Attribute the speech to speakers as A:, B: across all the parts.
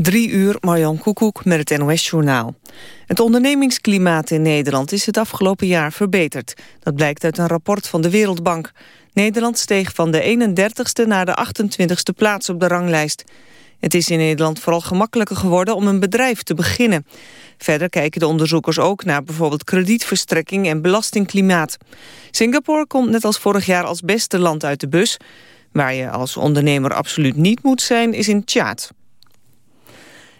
A: Drie uur, Marjan Koekoek met het NOS-journaal. Het ondernemingsklimaat in Nederland is het afgelopen jaar verbeterd. Dat blijkt uit een rapport van de Wereldbank. Nederland steeg van de 31ste naar de 28ste plaats op de ranglijst. Het is in Nederland vooral gemakkelijker geworden om een bedrijf te beginnen. Verder kijken de onderzoekers ook naar bijvoorbeeld kredietverstrekking en belastingklimaat. Singapore komt net als vorig jaar als beste land uit de bus. Waar je als ondernemer absoluut niet moet zijn is in Tjaat.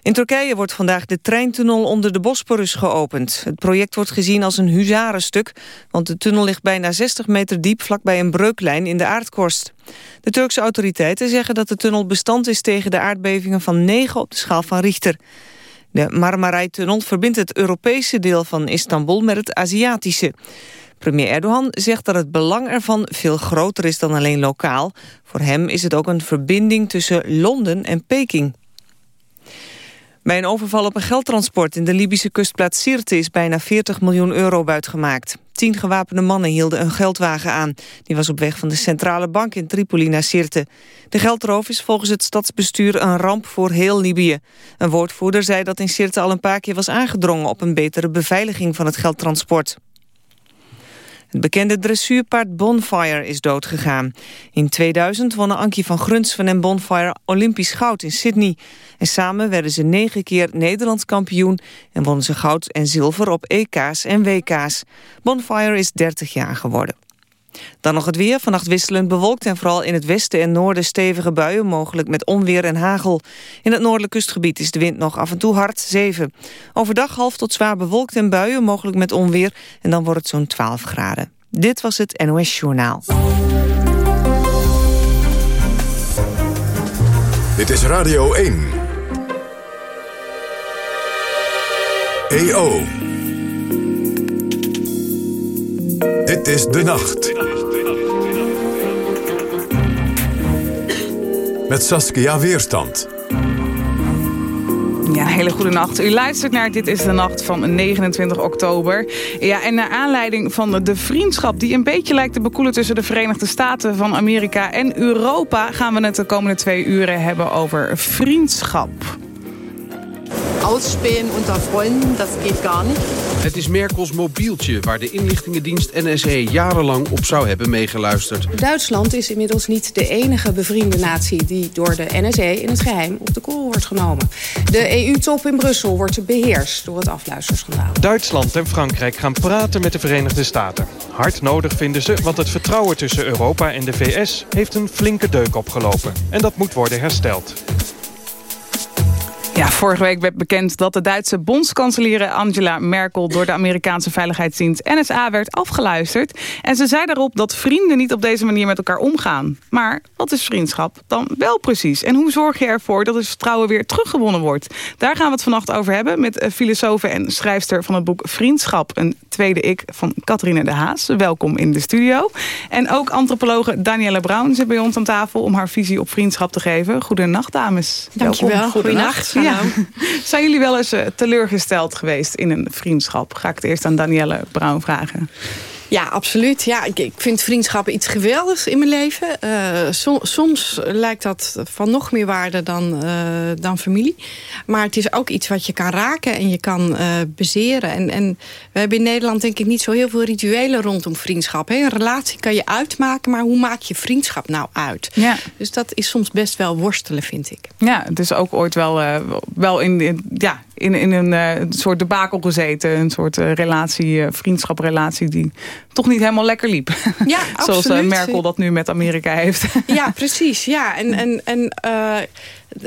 A: In Turkije wordt vandaag de treintunnel onder de Bosporus geopend. Het project wordt gezien als een huzarenstuk... want de tunnel ligt bijna 60 meter diep vlakbij een breuklijn in de aardkorst. De Turkse autoriteiten zeggen dat de tunnel bestand is tegen de aardbevingen van 9 op de schaal van Richter. De Marmaray-tunnel verbindt het Europese deel van Istanbul met het Aziatische. Premier Erdogan zegt dat het belang ervan veel groter is dan alleen lokaal. Voor hem is het ook een verbinding tussen Londen en Peking. Bij een overval op een geldtransport in de Libische kustplaats Sirte is bijna 40 miljoen euro buitgemaakt. Tien gewapende mannen hielden een geldwagen aan. Die was op weg van de centrale bank in Tripoli naar Sirte. De geldroof is volgens het stadsbestuur een ramp voor heel Libië. Een woordvoerder zei dat in Sirte al een paar keer was aangedrongen op een betere beveiliging van het geldtransport. Het bekende dressuurpaard Bonfire is doodgegaan. In 2000 wonnen Ankie van Grunsven en Bonfire Olympisch goud in Sydney. En samen werden ze negen keer Nederlands kampioen... en wonnen ze goud en zilver op EK's en WK's. Bonfire is 30 jaar geworden. Dan nog het weer. Vannacht wisselend bewolkt en vooral in het westen en noorden stevige buien, mogelijk met onweer en hagel. In het noordelijk kustgebied is de wind nog af en toe hard, 7. Overdag half tot zwaar bewolkt en buien, mogelijk met onweer. En dan wordt het zo'n 12 graden. Dit was het NOS Journaal.
B: Dit is Radio 1. EO. Is De Nacht. Met Saskia Weerstand.
C: Ja, hele goede nacht. U luistert naar Dit is de Nacht van 29 oktober. Ja, en naar aanleiding van de vriendschap die een beetje lijkt te bekoelen... tussen de Verenigde Staten van Amerika en Europa... gaan we het de komende twee uren hebben over vriendschap.
D: Ausspähen unter Freunden, dat geht gar niet.
E: Het is Merkels mobieltje waar de inlichtingendienst NSE jarenlang op zou hebben meegeluisterd.
F: Duitsland is inmiddels niet de enige bevriende natie die door de NSE in het geheim op de korrel wordt genomen. De EU-top in Brussel wordt beheerst door het afluisterschandaal.
G: Duitsland en Frankrijk gaan praten met de Verenigde Staten. Hard nodig vinden ze, want het vertrouwen tussen Europa en de VS heeft een flinke deuk opgelopen. En dat moet worden hersteld.
C: Ja, vorige week werd bekend dat de Duitse bondskanselier Angela Merkel... door de Amerikaanse veiligheidsdienst NSA werd afgeluisterd. En ze zei daarop dat vrienden niet op deze manier met elkaar omgaan. Maar wat is vriendschap dan wel precies? En hoe zorg je ervoor dat het vertrouwen weer teruggewonnen wordt? Daar gaan we het vannacht over hebben met filosoof en schrijfster van het boek Vriendschap. Een tweede ik van Catharine de Haas. Welkom in de studio. En ook antropologe Danielle Brown zit bij ons aan tafel... om haar visie op vriendschap te geven. Goedenacht, dames.
F: Dankjewel. Goedenacht.
C: Zijn jullie wel eens eh, teleurgesteld geweest in een vriendschap? Ga ik het eerst aan Danielle Brown vragen.
F: Ja, absoluut. Ja, ik, ik vind vriendschap iets geweldigs in mijn leven. Uh, soms lijkt dat van nog meer waarde dan, uh, dan familie. Maar het is ook iets wat je kan raken en je kan uh, bezeren. En, en we hebben in Nederland denk ik niet zo heel veel rituelen rondom vriendschap. Hè? Een relatie kan je uitmaken, maar hoe maak je vriendschap nou uit?
C: Ja.
F: Dus dat is soms best wel worstelen, vind ik.
C: Ja, het is ook ooit wel, wel in, in, ja, in, in een, uh, soort debakel gezeten. Een soort uh, relatie, uh, vriendschaprelatie die toch niet helemaal lekker liep.
F: Ja,
C: Zoals Merkel dat nu met Amerika heeft.
F: Ja, precies. Ja. En, en, en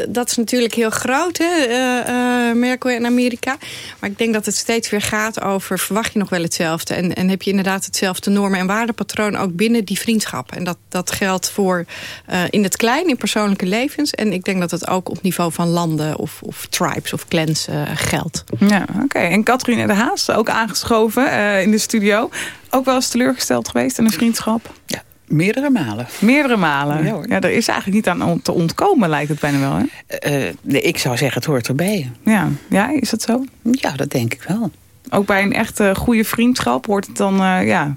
F: dat is natuurlijk heel groot, hè, uh, Merkel in Amerika. Maar ik denk dat het steeds weer gaat over... verwacht je nog wel hetzelfde? En, en heb je inderdaad hetzelfde normen- en waardepatroon... ook binnen die vriendschap? En dat, dat geldt voor uh, in het klein, in persoonlijke levens. En ik denk dat het ook op niveau van landen of, of tribes of clans geldt.
C: Ja, oké. Okay. En Katrien de Haas, ook aangeschoven in de studio. Ook wel eens teleurgesteld geweest in een vriendschap?
H: Ja. Meerdere malen.
C: Meerdere malen? Ja, ja, er is eigenlijk niet aan te ontkomen, lijkt het bijna wel. Hè?
H: Uh, nee, ik zou zeggen, het hoort erbij.
C: Ja, ja is dat zo?
H: Ja, dat denk ik wel.
C: Ook bij een echte goede vriendschap wordt het dan, uh, ja...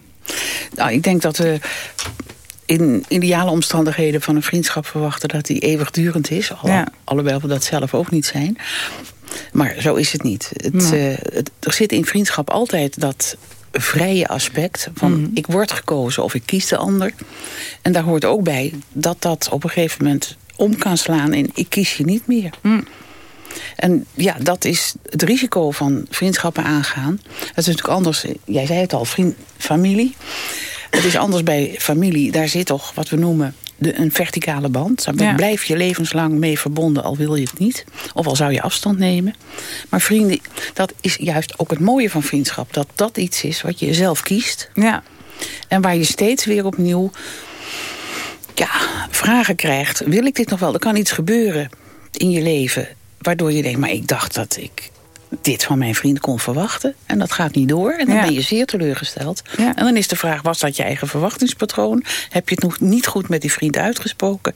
H: Nou, ik denk dat... Uh, in ideale omstandigheden van een vriendschap verwachten... dat die eeuwigdurend is. Al,
C: Ja.
H: Alhoewel we dat zelf ook niet zijn. Maar zo is het niet. Eh, het- er zit in vriendschap altijd dat vrije aspect. Van
C: Mhm.
H: ik word gekozen of ik kies de ander. En daar hoort ook bij dat dat op een gegeven moment om kan slaan... in ik kies je niet meer.
C: Mm.
H: En ja, dat is het risico van vriendschappen aangaan. Het is natuurlijk anders, jij zei het al, vriend, familie. Het is anders bij familie. Daar zit toch wat we noemen de, een verticale band. Daar
C: Ja.
H: blijf je levenslang mee verbonden, al wil je het niet. Of al zou je afstand nemen. Maar vrienden, dat is juist ook het mooie van vriendschap. Dat dat iets is wat je zelf kiest.
C: Ja.
H: En waar je steeds weer opnieuw ja, vragen krijgt. Wil ik dit nog wel? Er kan iets gebeuren in je leven... waardoor je denkt, maar ik dacht dat ik dit van mijn vriend kon verwachten. En dat gaat niet door. En dan
C: Ja.
H: ben je zeer teleurgesteld.
C: Ja.
H: En dan is de vraag, was dat je eigen verwachtingspatroon? Heb je het nog niet goed met die vriend uitgesproken?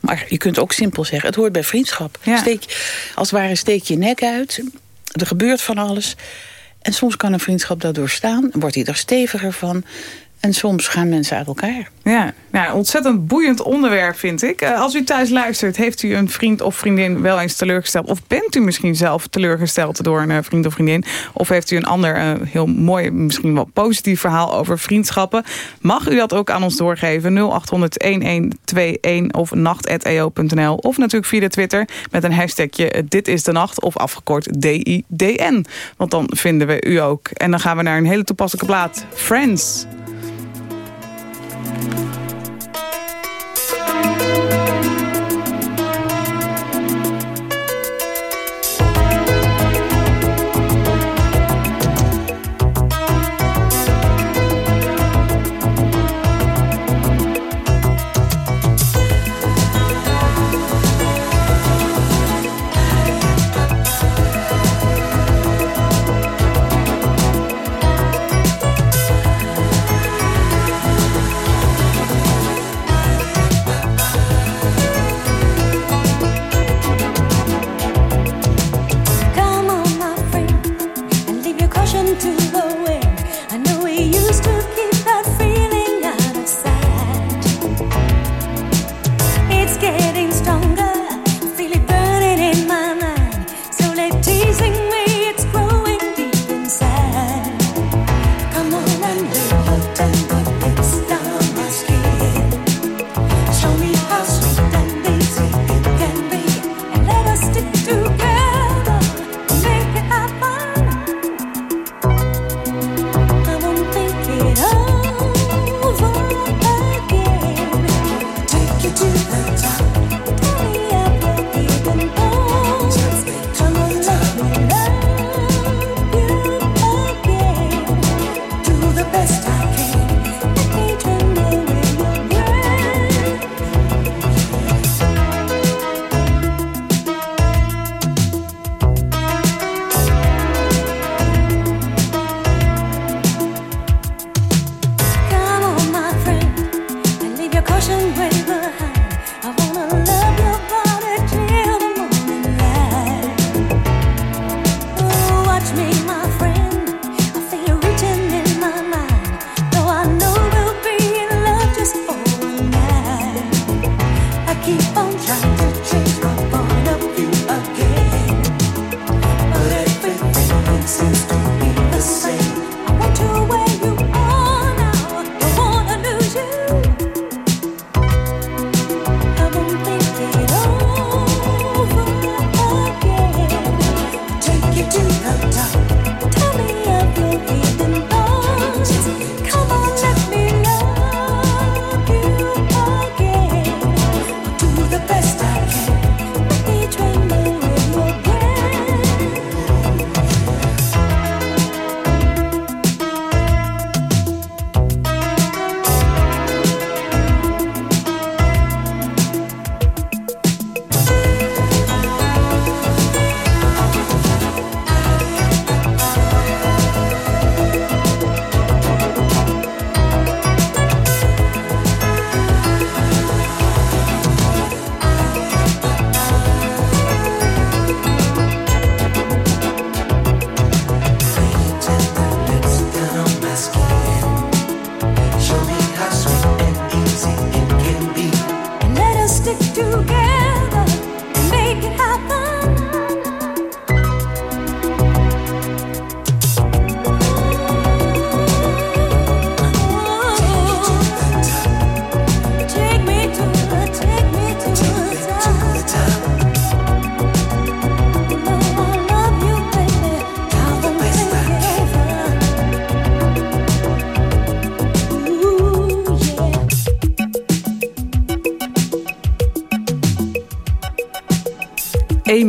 H: Maar je kunt ook simpel zeggen, het hoort bij vriendschap.
C: Ja.
H: Steek, als het ware steek je nek uit. Er gebeurt van alles. En soms kan een vriendschap daardoor staan. Wordt hij er steviger van. En soms gaan mensen uit elkaar.
C: Ja, nou, ontzettend boeiend onderwerp vind ik. Eh, als u thuis luistert, heeft u een vriend of vriendin wel eens teleurgesteld? Of bent u misschien zelf teleurgesteld door een eh, vriend of vriendin? Of heeft u een ander eh, heel mooi, misschien wel positief verhaal over vriendschappen? Mag u dat ook aan ons doorgeven? 0800-1121 of nacht.eo.nl Of natuurlijk via de Twitter met een hashtagje Dit is de Nacht of afgekort DIDN. Want dan vinden we u ook. En dan gaan we naar een hele toepasselijke plaat. Friends.
I: Bye.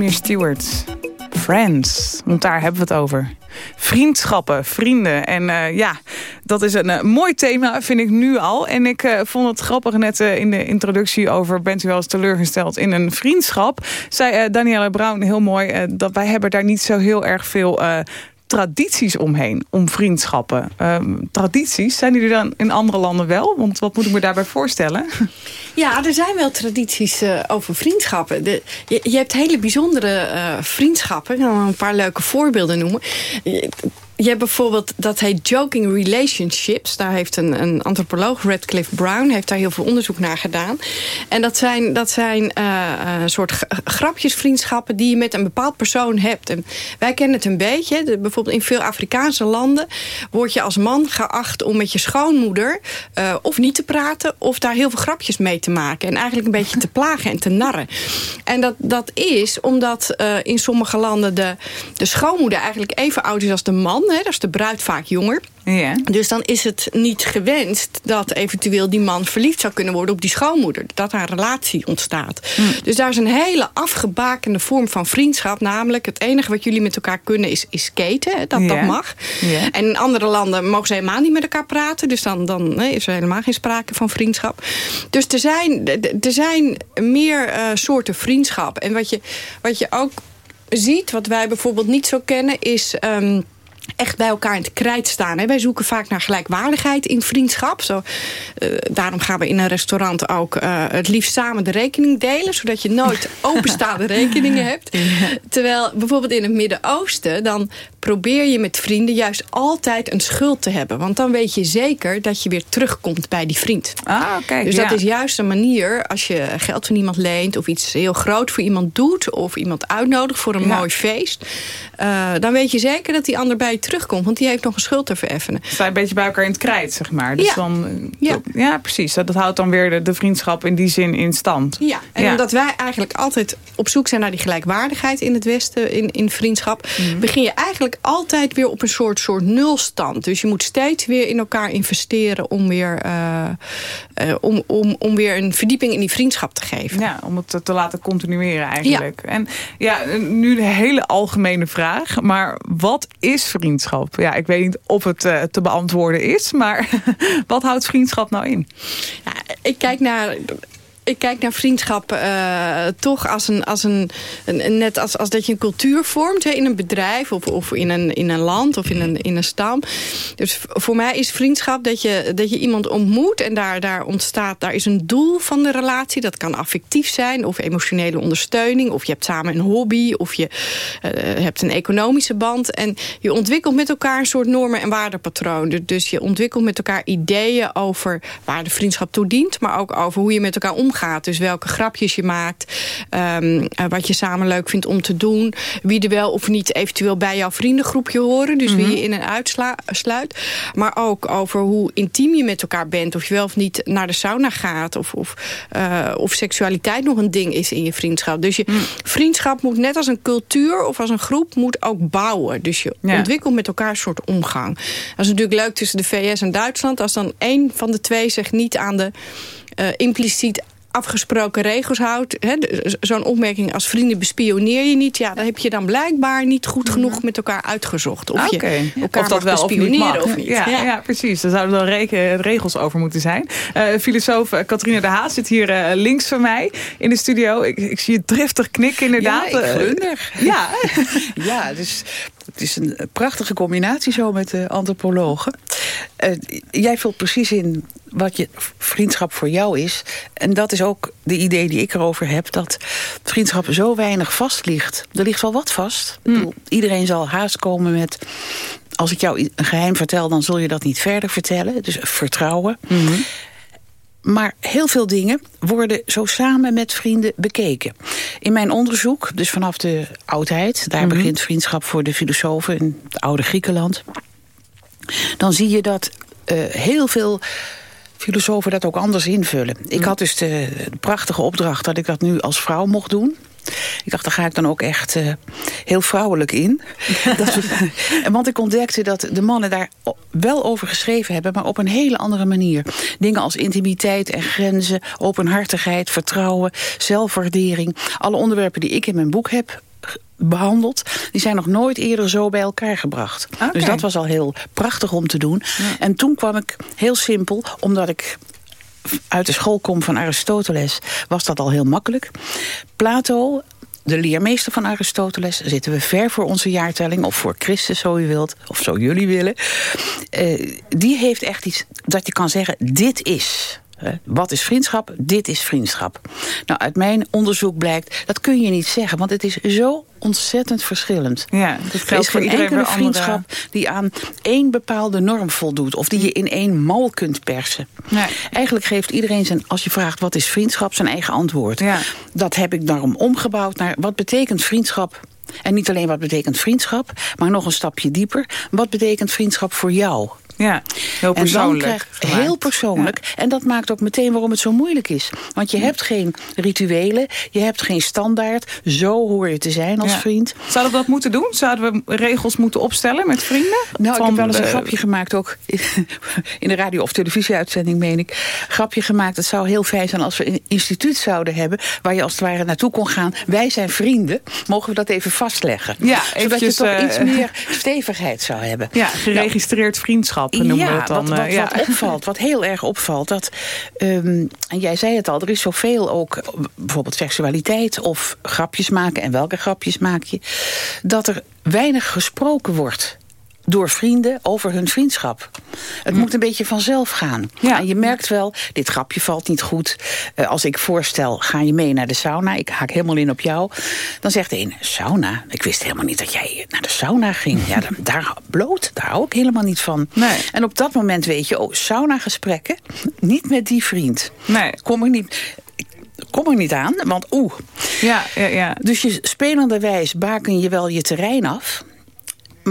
C: Amy Stewart. Friends, want daar hebben we het over. Vriendschappen, vrienden. En uh, ja, dat is een uh, mooi thema, vind ik nu al. En ik uh, vond het grappig net in de introductie over... bent u wel eens teleurgesteld in een vriendschap? Zei Danielle Brown heel mooi... dat wij hebben daar niet zo heel erg veel tradities omheen, om vriendschappen. Uh, tradities, zijn die er dan in andere landen wel? Want wat moet ik me daarbij voorstellen?
F: Ja, er zijn wel tradities uh, over vriendschappen. De, je, hebt hele bijzondere uh, vriendschappen. Ik kan een paar leuke voorbeelden noemen. Je hebt bijvoorbeeld, dat heet joking relationships. Daar heeft een, een antropoloog, Radcliffe Brown, heeft daar heel veel onderzoek naar gedaan. En dat zijn, dat zijn uh, een soort grapjesvriendschappen die je met een bepaald persoon hebt. En wij kennen het een beetje. De, bijvoorbeeld in veel Afrikaanse landen word je als man geacht om met je schoonmoeder uh, of niet te praten of daar heel veel grapjes mee te maken. En eigenlijk een beetje te plagen en te narren. En dat, dat is omdat uh, in sommige landen de, de schoonmoeder eigenlijk even oud is als de man. Hè, dat is de bruid vaak jonger.
C: Ja.
F: Dus dan is het niet gewenst dat eventueel die man verliefd zou kunnen worden op die schoonmoeder. Dat daar een relatie ontstaat.
C: Hm.
F: Dus daar is een hele afgebakende vorm van vriendschap. Namelijk het enige wat jullie met elkaar kunnen is, is skaten. Dat,
C: Ja.
F: dat mag.
C: Ja.
F: En in andere landen mogen ze helemaal niet met elkaar praten. Dus dan, dan nee, is er helemaal geen sprake van vriendschap. Dus er zijn, er zijn meer eh, soorten vriendschap. En wat je, wat je ook ziet, wat wij bijvoorbeeld niet zo kennen, is... ehm, echt bij elkaar in het krijt staan. Hè. Wij zoeken vaak naar gelijkwaardigheid in vriendschap. Zo, eh, daarom gaan we in een restaurant ook eh, het liefst samen de rekening delen... zodat je nooit openstaande rekeningen hebt. Terwijl bijvoorbeeld in het Midden-Oosten... dan probeer je met vrienden juist altijd een schuld te hebben. Want dan weet je zeker dat je weer terugkomt bij die vriend.
C: Ah, kijk.
F: Dus
C: ja.
F: dat is juist een manier als je geld van iemand leent... of iets heel groot voor iemand doet... of iemand uitnodigt voor een
C: Ja.
F: mooi feest... eh, dan weet je zeker dat die ander bij je terugkomt. Want die heeft nog een schuld te vereffenen.
C: Je een beetje bij elkaar in het krijt, zeg maar. Dus
F: Ja.
C: dan,
F: Ja.
C: ja, precies. Dat, dat houdt dan weer de, de vriendschap in die zin in stand.
F: Ja, en
C: Ja.
F: omdat wij eigenlijk altijd op zoek zijn naar die gelijkwaardigheid in het Westen, in, in vriendschap, begin je eigenlijk altijd weer op een soort, soort nulstand. Dus je moet steeds weer in elkaar investeren om weer, eh, eh, om, om, om weer een verdieping in die vriendschap te geven.
C: Ja, om het te, te laten continueren eigenlijk. En ja, nu een hele algemene vraag. Maar wat is vriendschap? Ja, ik weet niet of het eh, te beantwoorden is. Maar wat houdt vriendschap nou in?
F: Ja, ik kijk naar. Ik kijk naar vriendschap eh, toch als een, als een, net als, als dat je een cultuur vormt hè, in een bedrijf of, of in, een, in een land of in een, in een stam. Dus voor mij is vriendschap dat je, dat je iemand ontmoet en daar, daar ontstaat, daar is een doel van de relatie. Dat kan affectief zijn of emotionele ondersteuning of je hebt samen een hobby of je eh, hebt een economische band. En je ontwikkelt met elkaar een soort normen- en waardepatroon. Dus- Dus je ontwikkelt met elkaar ideeën over waar de vriendschap toe dient, maar ook over hoe je met elkaar omgaat. Dus welke grapjes je maakt, ehm, eh, wat je samen leuk vindt om te doen, wie er wel of niet eventueel bij jouw vriendengroepje horen, dus wie je in en uitsluit. Maar ook over hoe intiem je met elkaar bent, of je wel of niet naar de sauna gaat, of, of, eh, of seksualiteit nog een ding is in je vriendschap. Dus je vriendschap moet net als een cultuur of als een groep moet ook bouwen. Dus je
C: Ja.
F: ontwikkelt met elkaar een soort omgang. Dat is natuurlijk leuk tussen de VS en Duitsland. Als dan één van de twee zich niet aan de eh, impliciet afgesproken regels houdt. Zo'n opmerking als vrienden bespioneer je niet. Ja, dan heb je dan blijkbaar niet goed genoeg met elkaar uitgezocht. Of
C: Oké.
F: je elkaar
C: Of dat wel of niet
F: bespioneren of niet.
C: Ja, ja. precies. Daar zouden wel regels over moeten zijn. Eh filosoof eh, Katrina de Haas zit hier eh, links van mij in de studio. Ik, ik zie je driftig knikken inderdaad.
H: Ja, ik
C: Eh,
H: glunder.
C: Ja,
H: Ja, dus het is een prachtige combinatie zo met de antropologen. Eh, jij vult precies in wat je vriendschap voor jou is. En dat is ook de idee die ik erover heb... dat vriendschap zo weinig vast ligt. Er ligt wel wat vast. Ik bedoel, iedereen zal haast komen met... als ik jou een geheim vertel, dan zul je dat niet verder vertellen. Dus vertrouwen. Maar heel veel dingen worden zo samen met vrienden bekeken. In mijn onderzoek, dus vanaf de oudheid... daar begint vriendschap voor de filosofen in het oude Griekenland... dan zie je dat eh, heel veel filosofen dat ook anders invullen. Ik had dus de, de prachtige opdracht dat ik dat nu als vrouw mocht doen. Ik dacht, daar ga ik dan ook echt eh, heel vrouwelijk in. dat, want ik ontdekte dat de mannen daar wel over geschreven hebben... maar op een hele andere manier. Dingen als intimiteit en grenzen, openhartigheid, vertrouwen... zelfwaardering. Alle onderwerpen die ik in mijn boek heb behandeld... die zijn nog nooit eerder zo bij elkaar gebracht. Dus dat was al heel prachtig om te doen. En toen kwam ik heel simpel, omdat ik uit de school kom van Aristoteles, was dat al heel makkelijk. Plato, de leermeester van Aristoteles, zitten we ver voor onze jaartelling, of voor Christus, zo u wilt, of zo jullie willen. Eh, die heeft echt iets dat je kan zeggen: dit is. Wat is vriendschap? Dit is vriendschap. Nou, uit mijn onderzoek blijkt, dat kun je niet zeggen, want het is zo ontzettend verschillend.
C: Ja, dat
H: Er is
C: voor
H: geen enkele
C: andere...
H: vriendschap die aan één bepaalde norm voldoet. Of die je in één mal kunt persen.
C: Nee.
H: Eigenlijk geeft iedereen zijn, als je vraagt wat is vriendschap, zijn eigen antwoord.
C: Ja.
H: Dat heb ik daarom omgebouwd naar wat betekent vriendschap. En niet alleen wat betekent vriendschap, maar nog een stapje dieper. Wat betekent vriendschap voor jou?
C: Ja, heel
H: En dan
C: persoonlijk.
H: krijg
C: gemaakt.
H: heel persoonlijk. En dat maakt ook meteen waarom het zo moeilijk is. Want je hebt geen rituelen, je hebt geen standaard. Zo hoor je te zijn als
C: Ja.
H: vriend.
C: Zouden we dat moeten doen? Zouden we regels moeten opstellen met vrienden?
H: Nou, ik heb wel eens een grapje gemaakt, ook in de radio- of televisieuitzending, meen ik. Grapje gemaakt, het zou heel fijn zijn als we een instituut zouden hebben... waar je als het ware naartoe kon gaan. Wij zijn vrienden, mogen we dat even vastleggen?
C: Ja,
H: Zodat je
C: eventjes,
H: toch
C: eh,
H: iets meer stevigheid zou hebben.
C: Ja, geregistreerd vriendschap noemen
H: ja,
C: we het dan.
H: wat, wat,
C: eh, ja.
H: wat opvalt, wat heel erg opvalt. Dat, ehm, en jij zei het al, er is zoveel ook, bijvoorbeeld seksualiteit of grapjes maken. En welke grapjes maak je? Dat er weinig gesproken wordt door vrienden over hun vriendschap. Het moet een beetje vanzelf gaan.
C: Ja.
H: En je merkt wel, dit grapje valt niet goed. Eh, als ik voorstel, ga je mee naar de sauna? Ik haak helemaal in op jou. Dan zegt de een, sauna? Ik wist helemaal niet dat jij naar de sauna ging. Ja, dan- daar bloot, daar hou ik helemaal niet van.
C: Nee.
H: En op dat moment weet je, oh, saunagesprekken, niet met die vriend.
C: Nee.
H: Kom er niet, kom er niet aan, want oeh.
C: Ja, ja, ja.
H: Dus je spelenderwijs baken je wel je terrein af.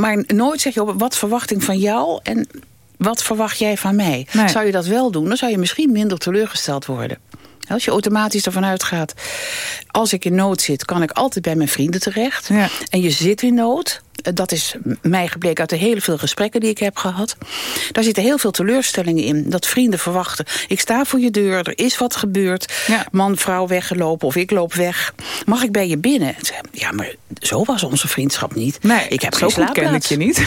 H: Maar nooit zeg je op wat verwachting van jou en wat verwacht jij van mij.
C: Nee.
H: Zou je dat wel doen, dan zou je misschien minder teleurgesteld worden. Als je automatisch ervan uitgaat, als ik in nood zit, kan ik altijd bij mijn vrienden terecht.
C: Ja.
H: En je zit in nood. Dat is mij gebleken uit de hele veel gesprekken die ik heb gehad. Daar zitten heel veel teleurstellingen in. Dat vrienden verwachten. Ik sta voor je deur, er is wat gebeurd.
C: Ja.
H: Man, vrouw weggelopen of ik loop weg. Mag ik bij je binnen? Ja, maar zo was onze vriendschap niet.
C: Nee,
H: ik heb
C: zo
H: geen
C: goed ken ik je niet.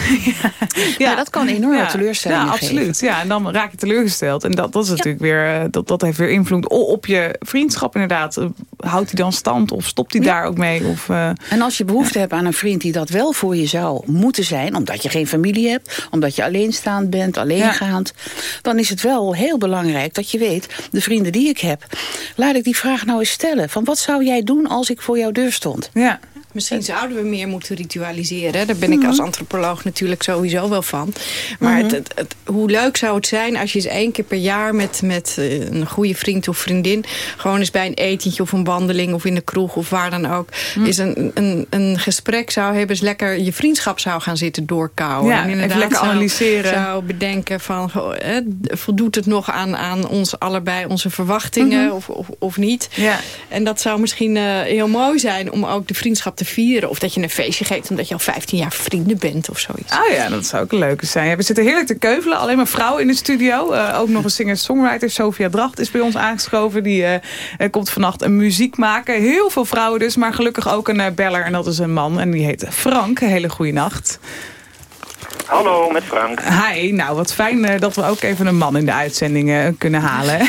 H: Ja, dat kan enorme teleurstellingen
C: Ja, absoluut.
H: geven.
C: Ja, en dan raak je teleurgesteld. En dat, dat is natuurlijk weer, eh, dat, dat heeft weer invloed op je vriendschap inderdaad. Eh, Houdt hij dan stand of stopt hij daar ook mee? Of, eh,
H: En als je behoefte hebt aan een vriend die dat wel voor je zou moeten zijn... omdat je geen familie hebt, omdat je alleenstaand bent, alleengaand... dan is het wel heel belangrijk dat je weet... de vrienden die ik heb, laat ik die vraag nou eens stellen. Van wat zou jij doen als ik voor jouw deur stond?
C: ja.
F: Misschien zouden we meer moeten ritualiseren. Daar ben ik als antropoloog natuurlijk sowieso wel van. Maar het, het, het- hoe leuk zou het zijn als je eens één keer per jaar... met, met eh, een goede vriend of vriendin... gewoon eens bij een etentje of een wandeling of in de kroeg of waar dan ook... eens een, een, een gesprek zou hebben, eens lekker je vriendschap zou gaan zitten doorkouwen.
C: Ja,
F: En inderdaad
C: lekker
F: zou-
C: analyseren.
F: Zou bedenken van, hè, voldoet het nog aan, aan ons allebei onze verwachtingen of, of, of niet?
C: Ja.
F: En dat zou misschien eh, heel mooi zijn om ook de vriendschap te vieren. Of dat je een feestje geeft omdat je al 15 jaar vrienden bent of zoiets.
C: Oh ja, dat zou ook een leuke zijn. We zitten heerlijk te keuvelen. Alleen maar vrouwen in de studio. Eh, ook nog een singer-songwriter. Sophia Dracht is bij ons aangeschoven. Die eh, eh, komt vannacht een muziek maken. Heel veel vrouwen dus. Maar gelukkig ook een beller. En dat is een man. En die heet Frank. Hele goede nacht.
J: Hallo, met Frank.
C: Hi, nou wat fijn eh, dat we ook even een man in de uitzending eh, kunnen halen.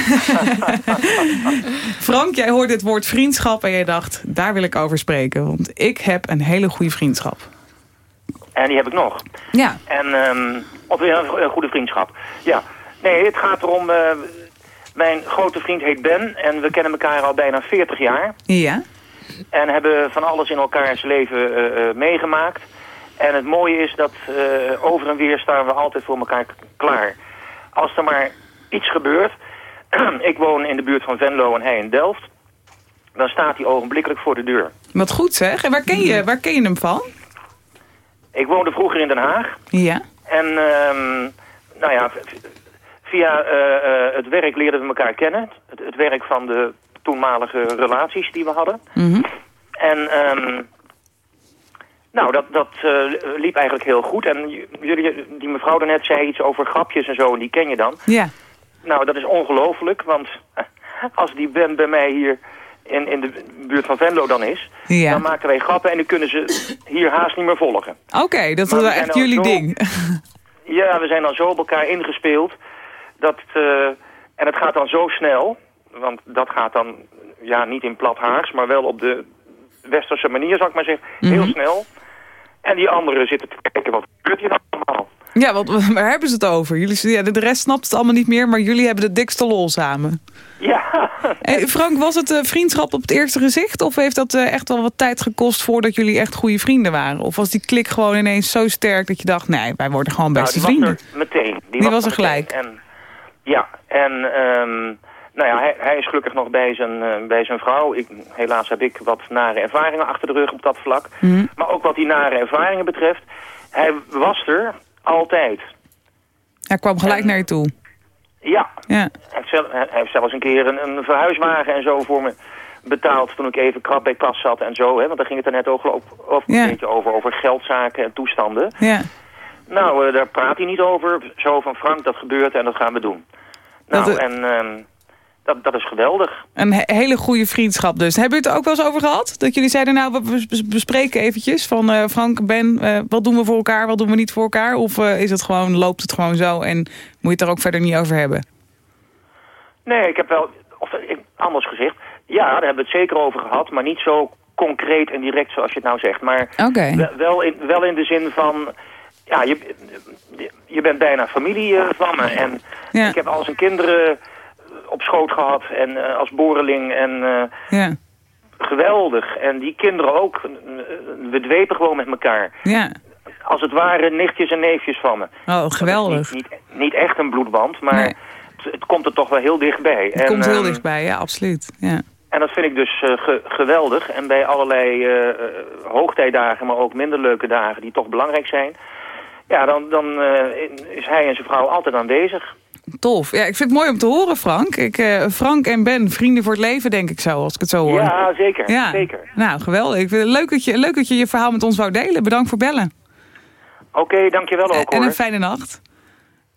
C: Frank, jij hoort het woord vriendschap en jij dacht, daar wil ik over spreken. Want ik heb een hele goede vriendschap.
J: En die heb ik nog.
C: Ja,
J: En, ehm of een, een goede vriendschap. Ja, nee, het gaat erom... eh, mijn grote vriend heet Ben en we kennen elkaar al bijna 40 jaar.
C: ja,
J: En hebben van alles in elkaars leven eh, eh, meegemaakt. En het mooie is dat eh, over en weer staan we altijd voor elkaar klaar. Als er maar iets gebeurt... ik woon in de buurt van Venlo en hij in Delft... dan staat hij ogenblikkelijk voor de deur.
C: wat goed zeg. En waar ken je, waar ken je hem van?
J: Ik woonde vroeger in Den Haag...
C: Ja,
J: En ehm, nou ja, via eh, eh, het werk leerden we elkaar kennen. Het, het werk van de toenmalige relaties die we hadden.
C: Mhm.
J: En ehm, Nou, dat, dat eh, liep eigenlijk heel goed. En jullie, die mevrouw daarnet zei iets over grapjes en zo, en die ken je dan.
C: Ja.
J: Nou, dat is ongelooflijk, want als die Ben bij mij hier in, in de buurt van Venlo dan is...
C: Ja.
J: dan maken wij grappen en dan kunnen ze hier haast niet meer volgen.
C: Oké, dat is wel echt jullie
J: zo-
C: ding.
J: Ja, we zijn dan zo op elkaar ingespeeld. Dat, eh, en het gaat dan zo snel. Want dat gaat dan ja, niet in plat Haags, maar wel op de westerse manier, zou ik maar zeggen. Heel
C: Mhm.
J: snel. En die anderen zitten te kijken, wat gebeurt hier nou allemaal?
C: Ja, want waar hebben ze het over? Jullie, ja, de rest snapt het allemaal niet meer, maar jullie hebben de dikste lol samen.
J: Ja,
C: Hey, Frank, was het eh, vriendschap op het eerste gezicht? Of heeft dat eh, echt wel wat tijd gekost voordat jullie echt goede vrienden waren? Of was die klik gewoon ineens zo sterk dat je dacht... nee, wij worden gewoon
J: nou,
C: beste
J: die
C: vrienden?
J: was er meteen.
C: Die was er gelijk.
J: En, ja, en ehm, nou ja, hij, hij is gelukkig nog bij zijn, eh, bij zijn vrouw. Ik, helaas heb ik wat nare ervaringen achter de rug op dat vlak.
C: Mhm.
J: Maar ook wat die nare ervaringen betreft, hij was er altijd.
C: Hij kwam gelijk naar je toe.
J: Ja,
C: Ja.
J: hij heeft, zelf, hij heeft zelfs een keer een, een verhuiswagen en zo voor me betaald toen ik even krap bij kas zat en zo. Hè, want daar ging het er net ook,
C: Ja.
J: een beetje over, over geldzaken en toestanden.
C: ja.
J: Nou, eh, daar praat hij niet over. Zo van Frank, dat gebeurt en dat gaan we doen. Nou,
C: Dat,
J: en ehm, dat, dat is geweldig.
C: Een he- hele goede vriendschap dus. Hebben jullie het ook wel eens over gehad? Dat jullie zeiden, nou, we bes- bes- bespreken eventjes van eh, Frank, Ben, eh, wat doen we voor elkaar, wat doen we niet voor elkaar? Of eh, is het gewoon, loopt het gewoon zo en moet je het er ook verder niet over hebben?
J: Nee, ik heb wel, of anders gezegd, ja, daar hebben we het zeker over gehad, maar niet zo concreet en direct zoals je het nou zegt. Maar wel- in, wel in de zin van, ja, je, je bent bijna familie van me. En
C: Ja.
J: ik heb al zijn kinderen op schoot gehad en eh, als boreling en eh,
C: Ja,
J: geweldig. En die kinderen ook, eh, we dwepen gewoon met elkaar.
C: ja.
J: Als het ware nichtjes en neefjes van me.
C: Oh, geweldig.
J: Niet, niet, niet echt een bloedband, maar
C: Nee.
J: het, het komt er toch wel heel dichtbij.
C: Het komt heel
J: ehm,
C: dichtbij, ja, absoluut. Ja.
J: En dat vind ik dus eh, ge- geweldig. En bij allerlei eh, eh, hoogtijdagen, maar ook minder leuke dagen die toch belangrijk zijn... Ja, dan, dan eh, is hij en zijn vrouw altijd aanwezig.
C: Tof. Ja, ik vind het mooi om te horen, Frank. Ik, eh, Frank en Ben, vrienden voor het leven, denk ik zo, als ik het zo hoor.
J: Ja, zeker.
C: Ja.
J: zeker.
C: Nou, geweldig. Leuk dat, je, leuk dat je je verhaal met ons wou delen. Bedankt voor bellen.
J: Oké, dankjewel ook
C: en
J: hoor.
C: een fijne nacht.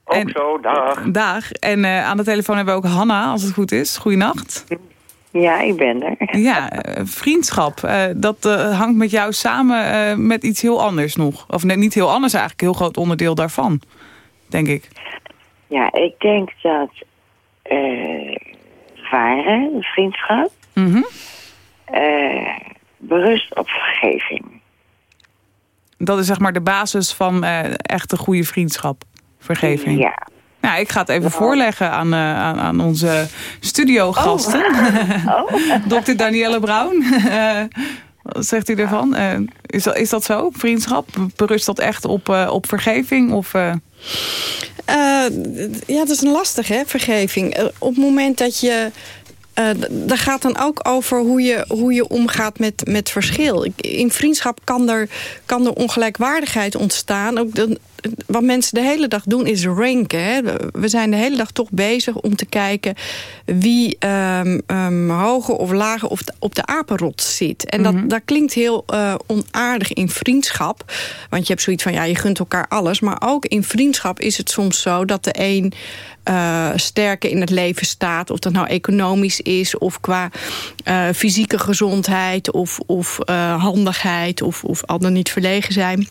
J: Ook
C: en-
J: zo, dag.
C: Dag. En eh, aan de telefoon hebben we ook Hanna, als het goed is. Goeienacht.
K: Ja, ik ben er.
C: Ja, eh, vriendschap. eh, dat eh, hangt met jou samen eh, met iets heel anders nog. Of net niet heel anders eigenlijk, een heel groot onderdeel daarvan. Denk ik.
K: Ja, ik denk dat eh varen, de vriendschap,
C: Mhm.
K: eh, berust op vergeving.
C: Dat is zeg maar de basis van eh echt een goede vriendschap. Vergeving.
K: Ja.
C: Nou, ik ga het even voorleggen aan, eh, aan, aan onze studiogasten.
K: Oh.
C: Dokter Danielle Brown. Eh, Wat zegt u ervan? Eh, is, dat, is dat zo? Vriendschap? Berust dat echt op, eh, op vergeving? Of, eh,
F: Eh, ja, dat is een lastig, hè, vergeving. Eh, op het moment dat je... eh dat gaat dan ook over hoe je, hoe je omgaat met, met verschil. In vriendschap kan er, kan er ongelijkwaardigheid ontstaan. Ook dan, wat mensen de hele dag doen is ranken. Hè. We zijn de hele dag toch bezig om te kijken... wie ehm, ehm, hoger of lager op de, op de apenrot zit. En dat, dat klinkt heel eh, onaardig in vriendschap. Want je hebt zoiets van, ja, je gunt elkaar alles. Maar ook in vriendschap is het soms zo dat de een... eh, sterker in het leven staat. Of dat nou economisch is of qua eh, fysieke gezondheid of, of handigheid of, of al dan niet verlegen zijn.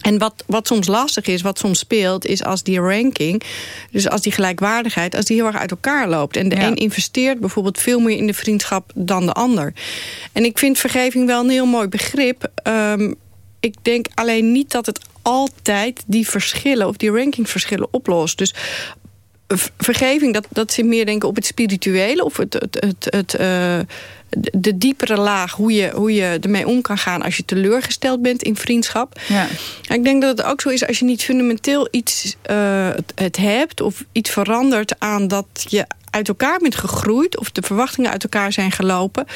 F: En wat, wat soms lastig is, wat soms speelt, is als die ranking, dus als die gelijkwaardigheid, als die heel erg uit elkaar loopt. En de een investeert bijvoorbeeld veel meer in de vriendschap dan de ander. En ik vind vergeving wel een heel mooi begrip. Ehm, ik denk alleen niet dat het altijd die verschillen of die rankingverschillen oplost. Dus vergeving, dat, dat zit meer denk ik op het spirituele... of het, het, het, het, eh, de- de diepere laag, hoe je, hoe je ermee om kan gaan... als je teleurgesteld bent in vriendschap.
C: ja.
F: Ik denk dat het ook zo is als je niet fundamenteel iets eh, het, het hebt... of iets verandert aan dat je uit elkaar bent gegroeid... of de verwachtingen uit elkaar zijn gelopen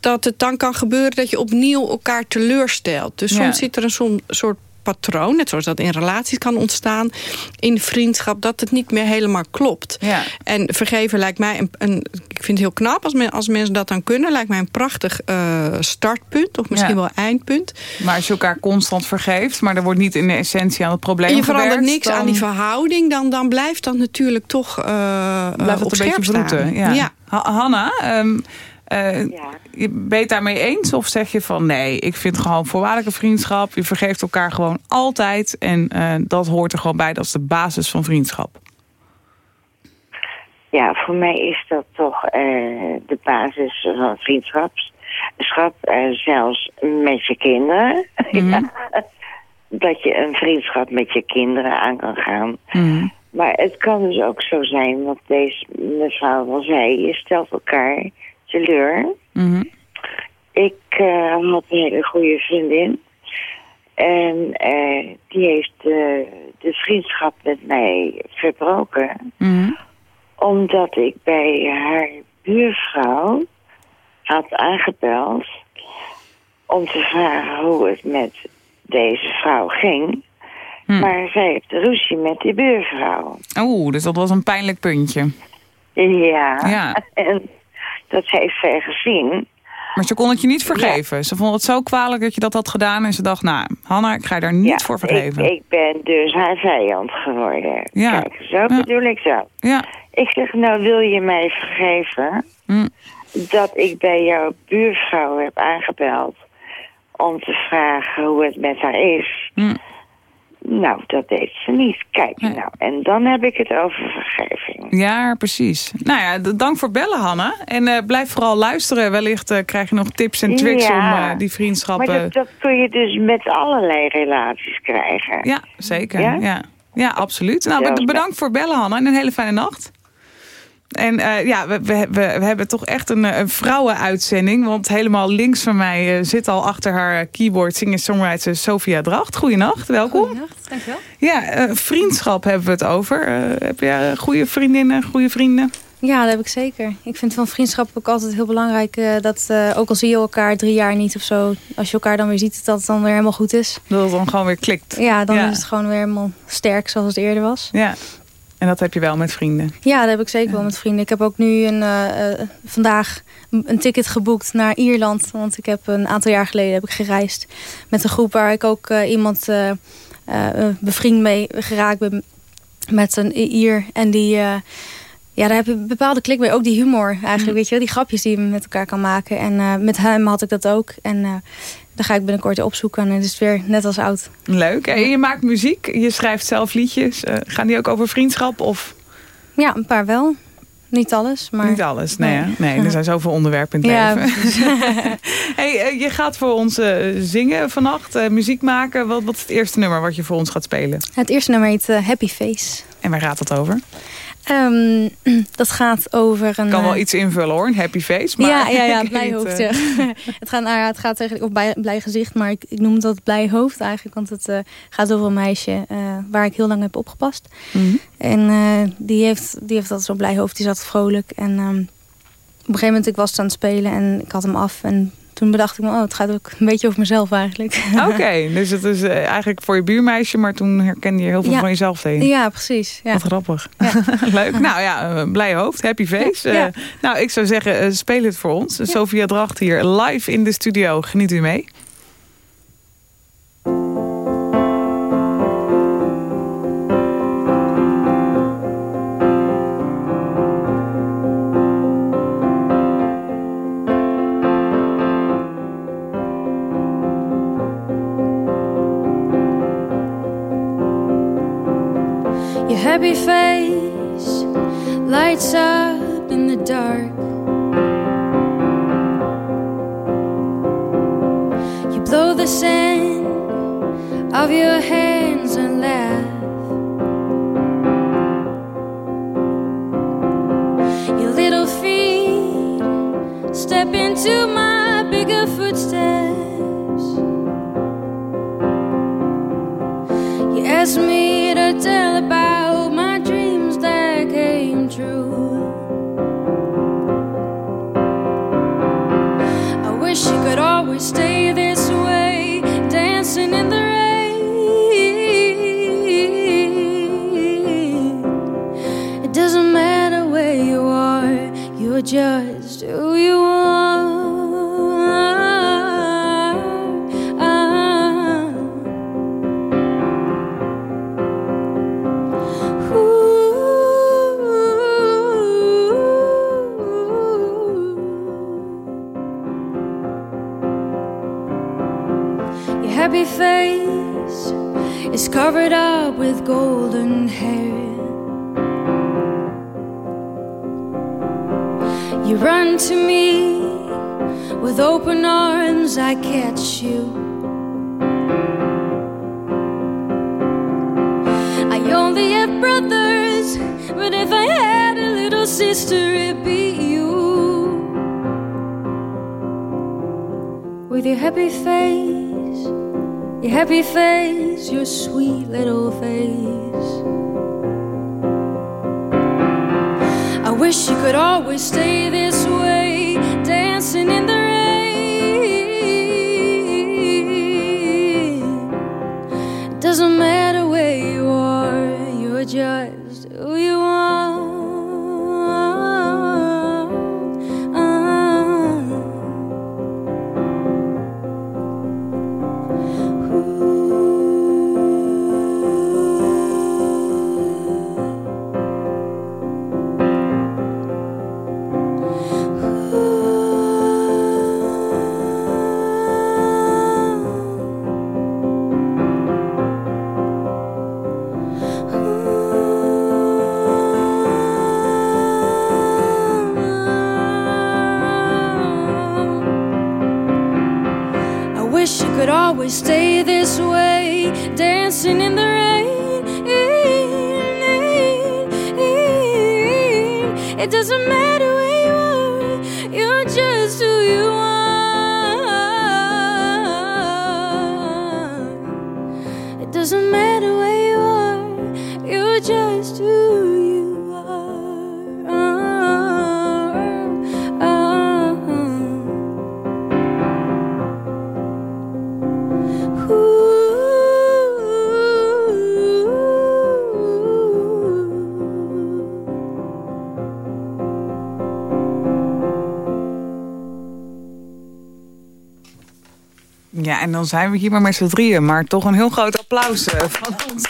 F: dat het dan kan gebeuren dat je opnieuw elkaar teleurstelt. Dus
C: Ja.
F: soms zit er een soort patroon, net zoals dat in relaties kan ontstaan, in vriendschap, dat het niet meer helemaal klopt.
C: Ja.
F: En vergeven lijkt mij, een, een, ik vind het heel knap als, men, als mensen dat dan kunnen, lijkt mij een prachtig eh, startpunt, of misschien
C: Ja.
F: wel eindpunt.
C: Maar als je elkaar constant vergeeft, maar er wordt niet in de essentie aan het probleem
F: En je verandert
C: gewerkt,
F: niks
C: dan
F: aan die verhouding, dan, dan blijft dat natuurlijk toch eh
C: blijft het
F: op
C: een
F: scherp
C: beetje
F: staan.
C: broeten. Ja.
F: ja.
C: Ha- Hanna, ehm, eh, ben je het daarmee eens? Of zeg je van nee, ik vind gewoon voorwaardelijke vriendschap. Je vergeeft elkaar gewoon altijd. En eh, dat hoort er gewoon bij. Dat is de basis van vriendschap.
K: Ja, voor mij is dat toch eh, de basis van vriendschap. Schap, eh, zelfs met je kinderen. Ja. Dat je een vriendschap met je kinderen aan kan gaan. Maar het kan dus ook zo zijn, wat deze mevrouw al zei, je stelt elkaar teleur. Ik eh, had een hele goede vriendin. En eh, die heeft eh, de vriendschap met mij verbroken. Omdat ik bij haar buurvrouw had aangebeld om te vragen hoe het met deze vrouw ging. Maar zij heeft ruzie met die buurvrouw.
C: Oeh, dus dat was een pijnlijk puntje.
K: Ja.
C: Ja.
K: En dat heeft zij gezien.
C: Maar ze kon het je niet vergeven. Ze vond het zo kwalijk dat je dat had gedaan. En ze dacht, nou, Hanna, ik ga je daar niet
K: Ja,
C: voor vergeven.
K: Ik, ik ben dus haar vijand geworden.
C: Ja.
K: Kijk, zo bedoel ik dat.
C: Ja.
K: Ik zeg, nou wil je mij vergeven
C: Hm.
K: dat ik bij jouw buurvrouw heb aangebeld om te vragen hoe het met haar is.
C: Hm.
K: Nou, dat deed ze niet. Kijk, nou, en dan heb ik het over vergeving.
C: Ja, precies. Nou ja, dank voor bellen, Hanna. En eh, blijf vooral luisteren. Wellicht eh, krijg je nog tips en tricks
K: Ja.
C: om eh, die vriendschappen...
K: Maar dat, dat kun je dus met allerlei relaties krijgen.
C: Ja, zeker.
K: Ja?
C: Ja, ja. absoluut. Nou, bedankt voor bellen, Hanna. En een hele fijne nacht. En eh, ja, we, we, we, hebben toch echt een, eh, een vrouwenuitzending. Want helemaal links van mij eh, zit al achter haar keyboard singer-songwriter Sophia Dracht. Goeienacht, welkom.
L: Goedenacht, dankjewel.
C: Ja, vriendschap hebben we het over. Heb je eh, goede vriendinnen, goede vrienden?
L: Ja, dat heb ik zeker. Ik vind van vriendschap ook altijd heel belangrijk dat, ook al zie je elkaar drie jaar niet of zo, als je elkaar dan weer ziet, dat het dan weer helemaal goed is.
C: Dat het dan gewoon weer klikt.
L: Ja, dan
C: Ja.
L: is het gewoon weer helemaal sterk zoals het eerder was.
C: Ja, en dat heb je wel met vrienden.
L: Ja, dat heb ik zeker wel met vrienden. Ik heb ook nu een, eh, eh, vandaag een ticket geboekt naar Ierland. Want ik heb een aantal jaar geleden heb ik gereisd met een groep waar ik ook eh, iemand eh, bevriend mee geraakt ben met een Ier. En die, ja, daar heb je een bepaalde klik mee. Ook die humor eigenlijk, weet je wel. Die grapjes die je met elkaar kan maken. En met hem had ik dat ook. En ga ik binnenkort opzoeken. En het is weer net als oud.
C: Leuk. En je maakt muziek, je schrijft zelf liedjes. Eh, gaan die ook over vriendschap of
L: Ja, een paar wel. Niet alles, maar...
C: niet alles? Nee, nee, er zijn zoveel onderwerpen in het
L: Ja,
C: leven. hey, eh, je gaat voor ons eh, zingen vannacht, muziek maken. Wat, wat is het eerste nummer wat je voor ons gaat spelen?
L: Het eerste nummer heet Happy Face.
C: En waar gaat het over?
L: Ehm, dat gaat over een...
C: Ik kan wel
L: eh,
C: iets invullen hoor, een happy face. Maar
L: ja, ja, ja, blij hoofd.
C: eh,
L: ja. het, gaat, nou ja, het gaat eigenlijk op blij, blij gezicht, maar ik, ik noem het dat blij hoofd eigenlijk. Want het eh, gaat over een meisje waar ik heel lang heb opgepast.
C: Mhm.
L: En die, heeft, die heeft altijd zo'n blij hoofd, die zat vrolijk. En ehm, op een gegeven moment, ik was aan het spelen en ik had hem af. En toen bedacht ik me, oh, het gaat ook een beetje over mezelf eigenlijk.
C: Oké, dus het is eh, eigenlijk voor je buurmeisje, maar toen herkende je heel veel
L: Ja.
C: van jezelf tegen.
L: Ja, precies. Ja.
C: Wat grappig. Leuk. Nou ja, eh, blij hoofd, happy face.
L: Ja.
C: Eh, nou, ik zou zeggen, speel het voor ons. Sophia Dracht hier live in de studio. Geniet u mee.
M: Happy face lights up in the dark. You blow the sand of your hands and laugh. Your little feet step into my bigger footsteps. You asked me to tell about happy face, always stay this way, dancing in the rain. It doesn't matter
C: en dan zijn we hier maar met z'n drieën. Maar toch een heel groot applaus eh, van ons.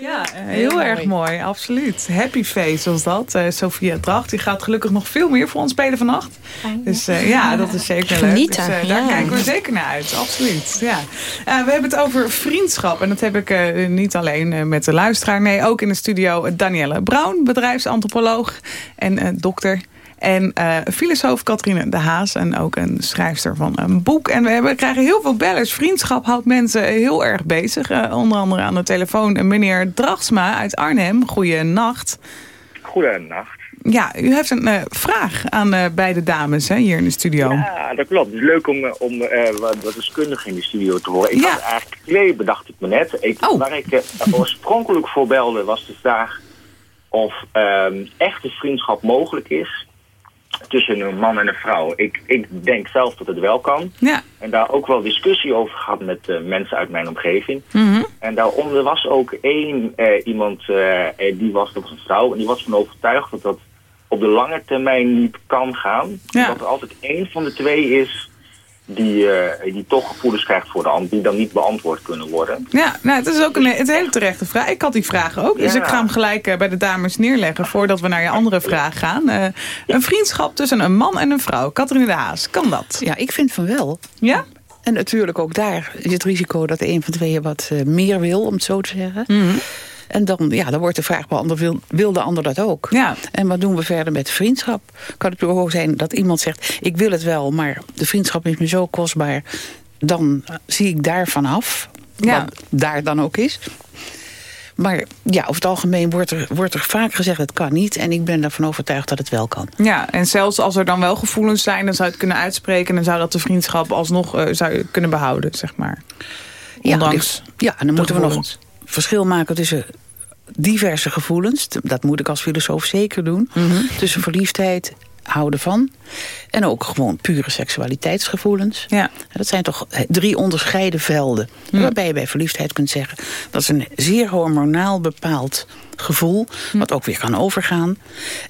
C: ja, eh, heel,
H: Heel
C: erg
H: mooi.
C: mooi, absoluut. Happy face was dat. eh Sophia Dracht, die gaat gelukkig nog veel meer voor ons spelen vannacht. Dus eh, ja, dat is zeker leuk.
N: Genieten,
C: Dus, eh, daar
N: ja.
C: kijken we zeker naar uit, absoluut. Ja. Eh, we hebben het over vriendschap. En dat heb ik eh, niet alleen eh, met de luisteraar. Nee, ook in de studio Danielle Brown, bedrijfsantropoloog en eh, dokter. En eh, filosoof Katrine de Haas en ook een schrijfster van een boek. En we hebben, krijgen heel veel bellers. Vriendschap houdt mensen heel erg bezig. Eh, onder andere aan de telefoon meneer Drachtsma uit Arnhem. Goeienacht.
O: Goedenacht.
C: Ja, u heeft een eh, vraag aan beide dames hè, hier in de studio.
O: Ja, dat klopt. Het is leuk om, om wat, deskundigen in de studio te horen. Ik had eigenlijk twee, bedacht ik me net. Ik, Waar ik oorspronkelijk voor belde was de vraag of ehm, echte vriendschap mogelijk is tussen een man en een vrouw. Ik, ik denk zelf dat het wel kan.
C: Ja.
O: En daar ook wel discussie over gehad met eh, mensen uit mijn omgeving.
C: Mhm.
O: En daaronder was ook één eh, iemand, eh, die was, was een vrouw, en die was van overtuigd dat dat op de lange termijn niet kan gaan. Dat er altijd één van de twee is die, eh, die toch gevoelens krijgt voor de ander, die dan niet beantwoord kunnen worden.
C: Ja, nou, het is ook een, het hele terechte vraag. Ik had die vraag ook, dus
O: Ja.
C: ik ga hem gelijk eh, bij de dames neerleggen... voordat we naar je andere vraag gaan. Eh, een vriendschap tussen een man en een vrouw. Katrine de Haas, kan dat?
H: Ja, ik vind van wel.
C: Ja?
H: En natuurlijk ook daar is het risico dat de een van de tweeën wat eh, meer wil, om het zo te zeggen.
C: Mhm.
H: En dan, ja, dan wordt de vraag beantwoord, wil, wil de ander dat ook?
C: Ja.
H: En wat doen we verder met vriendschap? Kan het ook zijn dat iemand zegt, ik wil het wel, maar de vriendschap is me zo kostbaar. Dan zie ik daarvan af,
C: Ja.
H: wat daar dan ook is. Maar ja, over het algemeen wordt er, wordt er vaak gezegd, het kan niet. En ik ben ervan overtuigd dat het wel kan.
C: Ja, en zelfs als er dan wel gevoelens zijn... dan zou je het kunnen uitspreken... en dan zou dat de vriendschap alsnog eh, zou kunnen behouden, zeg maar.
H: Ja,
C: Ondanks
H: dus- ja en dan moeten we nog. Verschil maken tussen diverse gevoelens. Dat moet ik als filosoof zeker doen.
C: Mhm.
H: Tussen verliefdheid, houden van. En ook gewoon pure seksualiteitsgevoelens.
C: Ja.
H: Dat zijn toch eh, drie onderscheiden velden. Waarbij je bij verliefdheid kunt zeggen... dat is een zeer hormonaal bepaald gevoel... wat ook weer kan overgaan.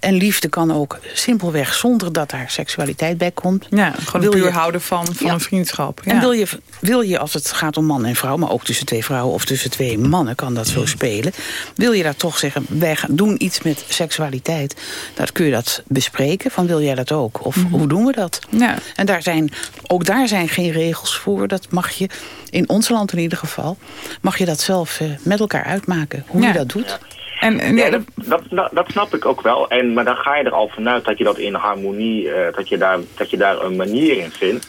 H: En liefde kan ook simpelweg zonder dat daar seksualiteit bij komt.
C: Ja, gewoon
H: Wil
C: puur
H: je-
C: houden van, van
H: Ja.
C: een vriendschap. Ja.
H: En wil je, wil je, als het gaat om man en vrouw... maar ook tussen twee vrouwen of tussen twee mannen kan dat zo spelen... wil je daar toch zeggen, wij gaan doen iets met seksualiteit... dan kun je dat bespreken, van wil jij dat ook? Of hoe doen we dat?
C: Ja.
H: En daar zijn, ook daar zijn geen regels voor. Dat mag je, in ons land in ieder geval... mag je dat zelf eh, met elkaar uitmaken. Hoe je dat doet.
C: En, en
O: Ja, dat, dat, dat, dat snap ik ook wel. En, maar dan ga je er al vanuit dat je dat in harmonie, eh, dat, je daar, dat je daar een manier in vindt.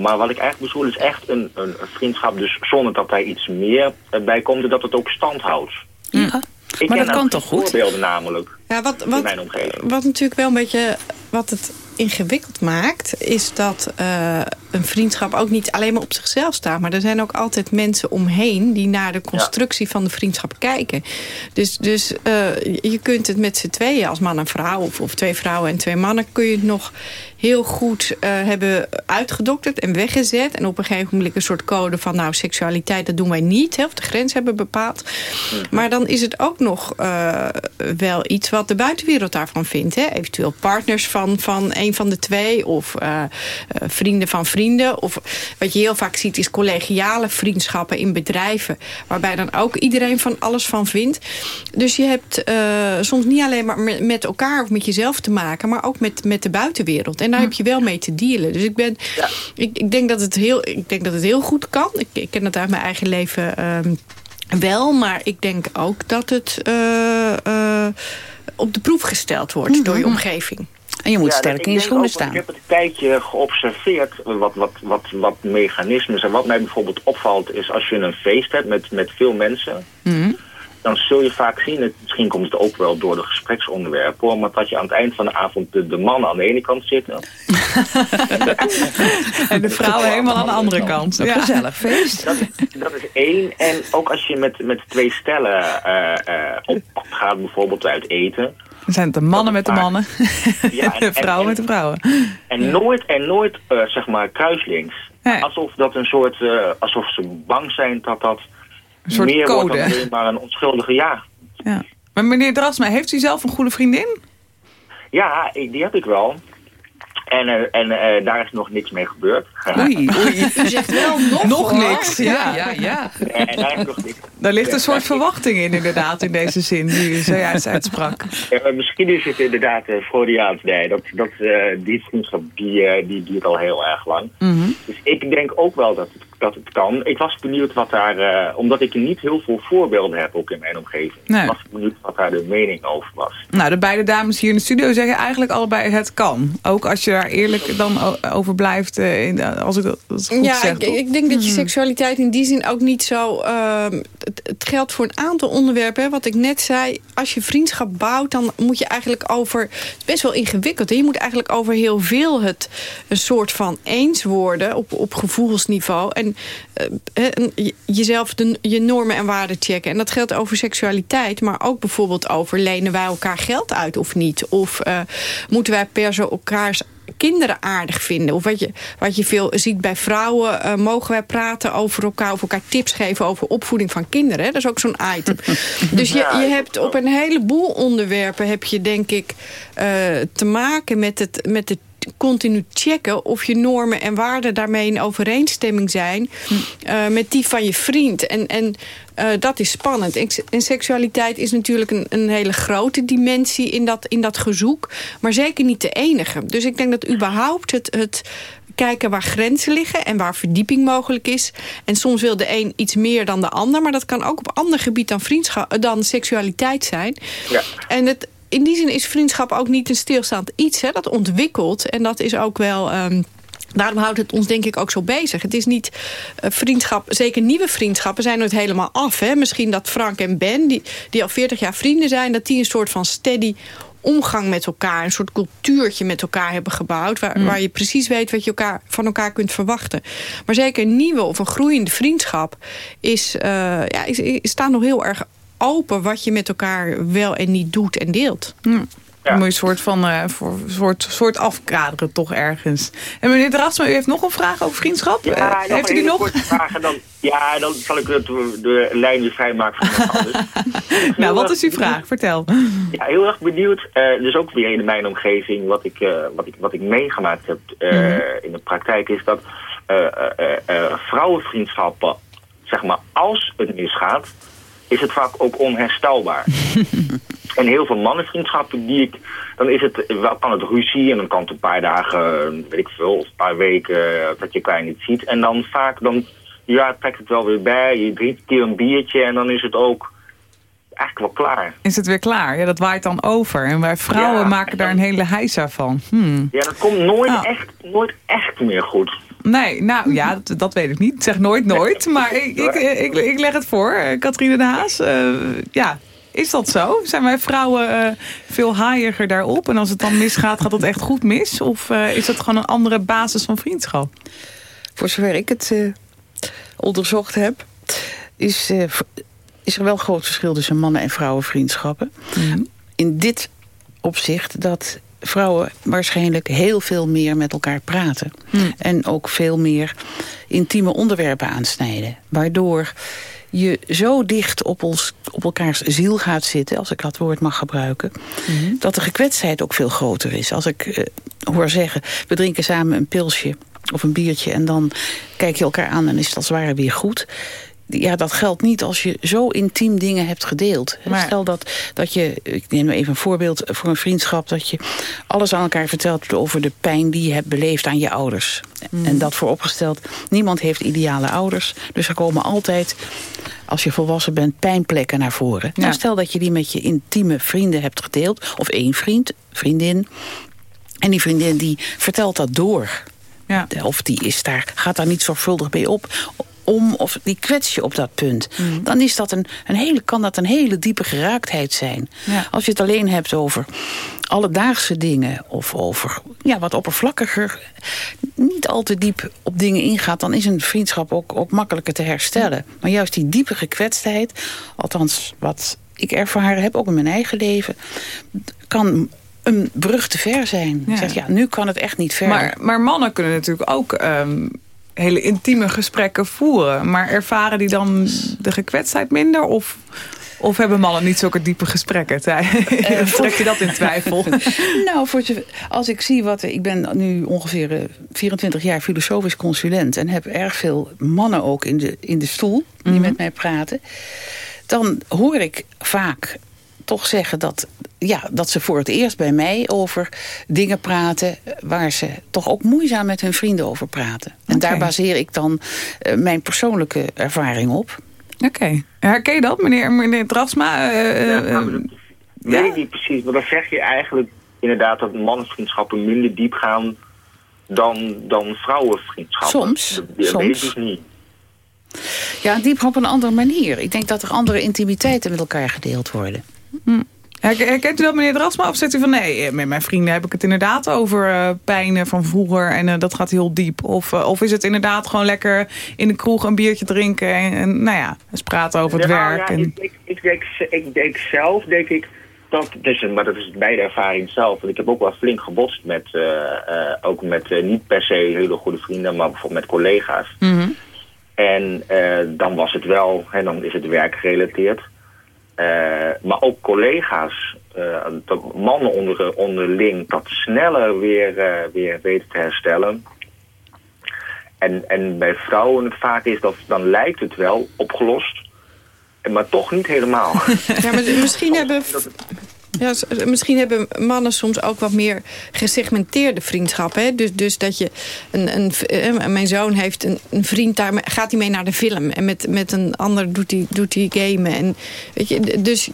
O: Maar wat ik eigenlijk bedoel is echt een, een, vriendschap, dus zonder dat daar iets meer eh, bij komt en dat het ook stand houdt.
H: Ja.
O: Ik
H: Maar
O: ken
H: dat kan toch goed?
O: voorbeelden namelijk
F: Ja, wat,
O: in
F: wat,
O: mijn omgeving.
F: wat natuurlijk wel een beetje wat het ingewikkeld maakt... is dat eh, een vriendschap ook niet alleen maar op zichzelf staat. Maar er zijn ook altijd mensen omheen... die naar de constructie van de vriendschap kijken. Dus, dus eh, je kunt het met z'n tweeën als man en vrouw... Of, of twee vrouwen en twee mannen... kun je het nog heel goed eh, hebben uitgedokterd en weggezet. En op een gegeven moment een soort code van... nou, seksualiteit, dat doen wij niet. Hè, of de grens hebben bepaald. Maar dan is het ook nog wel iets wat de buitenwereld daarvan vindt. Hè? Eventueel partners van, van een van de twee. Of eh, eh, vrienden van vrienden. Of wat je heel vaak ziet is collegiale vriendschappen in bedrijven. Waarbij dan ook iedereen van alles van vindt. Dus je hebt eh, soms niet alleen maar met, elkaar of met jezelf te maken. Maar ook met, met de buitenwereld. En daar heb je wel mee te dealen. Dus ik, ben, ik, ik, denk, dat het heel, ik denk dat het heel goed kan. Ik, ik ken het uit mijn eigen leven... ehm, wel, maar ik denk ook dat het op de proef gesteld wordt door je omgeving.
H: En je moet
O: Ja,
H: sterk
O: ik
H: in je schoenen
O: ook,
H: staan.
O: Ik heb het een tijdje geobserveerd, wat, wat, wat, wat mechanismes. En wat mij bijvoorbeeld opvalt is als je een feest hebt met, met veel mensen...
H: Mhm.
O: dan zul je vaak zien, het, misschien komt het ook wel door de gespreksonderwerpen... hoor, maar dat je aan het eind van de avond de, de mannen aan de ene kant zitten...
C: En de vrouwen helemaal aan de andere kant.
H: Een gezellig feest.
O: Dat, dat is één. En ook als je met, met twee stellen eh, eh, op pad gaat, bijvoorbeeld uit eten...
C: Dan zijn het de mannen met de mannen.
O: Ja,
C: en de vrouwen met de vrouwen.
O: En nooit en nooit, eh, zeg maar, kruislinks. Alsof dat een soort, eh, alsof ze bang zijn dat dat
C: soort
O: meer wordt dan alleen maar een onschuldige ja.
C: Ja. Maar meneer Drasma, heeft u zelf een goede vriendin?
O: Ja, die heb ik wel. En, eh, en eh, daar is nog niks mee gebeurd.
C: Oei, oei.
F: U zegt wel nog,
C: Nog
F: hoor.
C: niks, ja, ja, ja.
O: En daar is nog niks.
C: Daar ligt een
O: Ja,
C: soort
O: ja,
C: verwachting in, inderdaad, in deze zin, die u zojuist uitsprak.
O: Ja, maar misschien is het inderdaad uh, Freudiaans. Nee, dat, dat, eh, die vriendschap die, eh, die duurt al heel erg lang.
C: Mhm.
O: Dus ik denk ook wel dat het, dat het kan. Ik was benieuwd wat daar, eh, omdat ik niet heel veel voorbeelden heb ook in mijn omgeving.
C: Nee.
O: was ik benieuwd wat daar de mening over was.
C: Nou, de beide dames hier in de studio zeggen eigenlijk allebei het kan. Ook als je daar eerlijk dan over blijft, eh, in, als ik dat goed
F: Ja,
C: zeg.
F: ik, ik denk dat je seksualiteit in die zin ook niet zo... ehm, het, het geldt voor een aantal onderwerpen. Hè. Wat ik net zei, als je vriendschap bouwt... dan moet je eigenlijk over... Het is best wel ingewikkeld. Hè. Je moet eigenlijk over heel veel het een soort van eens worden... op, op gevoelsniveau. En, en je- jezelf de, je normen en waarden checken. En dat geldt over seksualiteit. Maar ook bijvoorbeeld over lenen wij elkaar geld uit of niet. Of eh, moeten wij per se elkaars kinderen aardig vinden. Of wat je, wat je veel ziet bij vrouwen. eh, mogen wij praten over elkaar, of elkaar tips geven over opvoeding van kinderen. Hè? Dat is ook zo'n item. dus je, je hebt op een heleboel onderwerpen heb je denk ik eh, te maken met het, met het continu checken of je normen en waarden daarmee in overeenstemming zijn eh, met die van je vriend. En, en eh, dat is spannend. En, en seksualiteit is natuurlijk een, een hele grote dimensie in dat, in dat gezoek, maar zeker niet de enige. Dus ik denk dat überhaupt het, het kijken waar grenzen liggen en waar verdieping mogelijk is. En soms wil de een iets meer dan de ander, maar dat kan ook op ander gebied dan, vriendschap, dan seksualiteit zijn.
O: Ja.
F: En het, in die zin is vriendschap ook niet een stilstaand iets. Hè, dat ontwikkelt. En dat is ook wel... ehm, Daarom houdt het ons denk ik ook zo bezig. Het is niet eh, vriendschap, zeker nieuwe vriendschappen zijn nooit helemaal af. Hè? Misschien dat Frank en Ben, die, die al 40 jaar vrienden zijn... dat die een soort van steady omgang met elkaar... een soort cultuurtje met elkaar hebben gebouwd... waar, waar je precies weet wat je elkaar, van elkaar kunt verwachten. Maar zeker een nieuwe of een groeiende vriendschap... Is, eh, ja, is, is, staat nog heel erg open wat je met elkaar wel en niet doet en deelt.
C: Moet je een soort, van, eh, voor, soort, soort afkaderen toch ergens. En meneer Drasma, u heeft nog een vraag over vriendschap?
O: Ja,
C: Eh,
O: nog
C: heeft u die nog?
O: dan, ja, dan zal ik het, de lijn weer vrijmaken van.
C: Nou, wat is uw vraag? Vertel.
O: Ja, heel erg benieuwd. Eh, dus ook weer in mijn omgeving, wat ik, eh, wat ik, wat ik meegemaakt heb eh,
C: Mhm.
O: in de praktijk, is dat eh, eh, eh, vrouwenvriendschappen, zeg maar, als het misgaat, is het vaak ook onherstelbaar. en heel veel mannenvriendschappen die ik... Dan is het, wel kan het ruzie en dan kan het een paar dagen, weet ik veel, of een paar weken eh, dat je elkaar niet ziet. En dan vaak, dan, ja, trekt het wel weer bij. Je drinkt een keer een biertje en dan is het ook eigenlijk wel klaar.
C: Is het weer klaar? Ja, dat waait dan over. En wij vrouwen
O: Ja,
C: maken daar een hele heisa van. Hmm.
O: Ja, dat komt nooit,
C: Nou.
O: echt, nooit echt meer goed.
C: Nee, nou ja, dat, dat weet ik niet. Ik zeg nooit nooit, maar ik, ik, ik, ik leg het voor. Eh, Katrine de Haas, eh, ja, is dat zo? Zijn wij vrouwen eh, veel haaiiger daarop? En als het dan misgaat, gaat het echt goed mis? Of eh, is het gewoon een andere basis van vriendschap?
H: Voor zover ik het eh, onderzocht heb, is, eh, is er wel groot verschil tussen mannen- en vrouwenvriendschappen. In dit opzicht dat vrouwen waarschijnlijk heel veel meer met elkaar praten. En ook veel meer intieme onderwerpen aansnijden. Waardoor je zo dicht op, ons, op elkaars ziel gaat zitten, als ik dat woord mag gebruiken, dat de gekwetstheid ook veel groter is. Als ik eh, hoor zeggen, we drinken samen een pilsje of een biertje en dan kijk je elkaar aan en is het als het ware weer goed. Ja, dat geldt niet als je zo intiem dingen hebt gedeeld.
C: Maar-
H: Stel dat, dat je, ik neem even een voorbeeld voor een vriendschap... dat je alles aan elkaar vertelt over de pijn die je hebt beleefd aan je ouders. En dat vooropgesteld, niemand heeft ideale ouders. Dus er komen altijd, als je volwassen bent, pijnplekken naar voren. Nou, stel dat je die met je intieme vrienden hebt gedeeld... of één vriend, vriendin... En die vriendin die vertelt dat door.
C: Ja.
H: Of die is daar, gaat daar niet zorgvuldig mee op om of die kwets je op dat punt.
C: Mm.
H: Dan is dat een, een hele, kan dat een hele diepe geraaktheid zijn.
C: Ja.
H: Als je het alleen hebt over alledaagse dingen... of over ja, wat oppervlakkiger, niet al te diep op dingen ingaat... dan is een vriendschap ook, ook makkelijker te herstellen. Maar juist die diepe gekwetstheid, althans wat ik ervaren heb... ook in mijn eigen leven, kan een brug te ver zijn.
C: Ja.
H: Je zegt, ja, nu kan het echt niet verder.
C: Maar, maar mannen kunnen natuurlijk ook ehm, hele intieme gesprekken voeren. Maar ervaren die dan de gekwetstheid minder? Of, of hebben mannen niet zulke diepe gesprekken? Uh, Trek je dat in twijfel?
H: nou, voor als ik zie wat... Ik ben nu ongeveer eh, 24 jaar filosofisch consulent... en heb erg veel mannen ook in de, in de stoel die
C: Mhm.
H: met mij praten. Dan hoor ik vaak toch zeggen dat, ja, dat ze voor het eerst bij mij over dingen praten... waar ze toch ook moeizaam met hun vrienden over praten. En daar baseer ik dan eh, mijn persoonlijke ervaring op.
C: Oké. Herken je dat, meneer, meneer Drafsma? Eh,
O: Ja,
C: eh,
O: nou, dat weet ik niet precies. Maar dan zeg je eigenlijk inderdaad dat mannenvriendschappen minder diep gaan dan, dan vrouwenvriendschappen.
H: Soms,
O: Dat, dat
H: soms.
O: weet ik dus niet.
H: Ja, diep op een andere manier. Ik denk dat er andere intimiteiten met elkaar gedeeld worden.
C: Herken- Herkent u dat, meneer Drafsma? Of zegt u van nee, eh, met mijn vrienden heb ik het inderdaad over eh, pijnen van vroeger en eh, dat gaat heel diep? Of, of is het inderdaad gewoon lekker in de kroeg een biertje drinken en, en nou ja, eens praten over het werk?
O: ja,
C: en...
O: ik, ik, ik, denk, ik denk zelf, denk ik, dat, dus, maar dat is bij de ervaring zelf. Want ik heb ook wel flink gebotst met, ook met niet per se hele goede vrienden, maar bijvoorbeeld met collega's.
C: Mhm.
O: En dan was het wel, hè, dan is het werkgerelateerd. Eh, maar ook collega's, eh, dat mannen onder, onderling, dat sneller weer, eh, weer weten te herstellen. En, en bij vrouwen vaak is dat, dan lijkt het wel opgelost, maar toch niet helemaal.
F: Ja, maar misschien hebben... Ja, s- misschien hebben mannen soms ook wat meer gesegmenteerde vriendschappen. Hè? Dus, dus dat je een, een, v- eh, mijn zoon heeft een, vriend, daar gaat hij mee naar de film. En met, met een ander doet hij, doet hij gamen. En, weet je, dus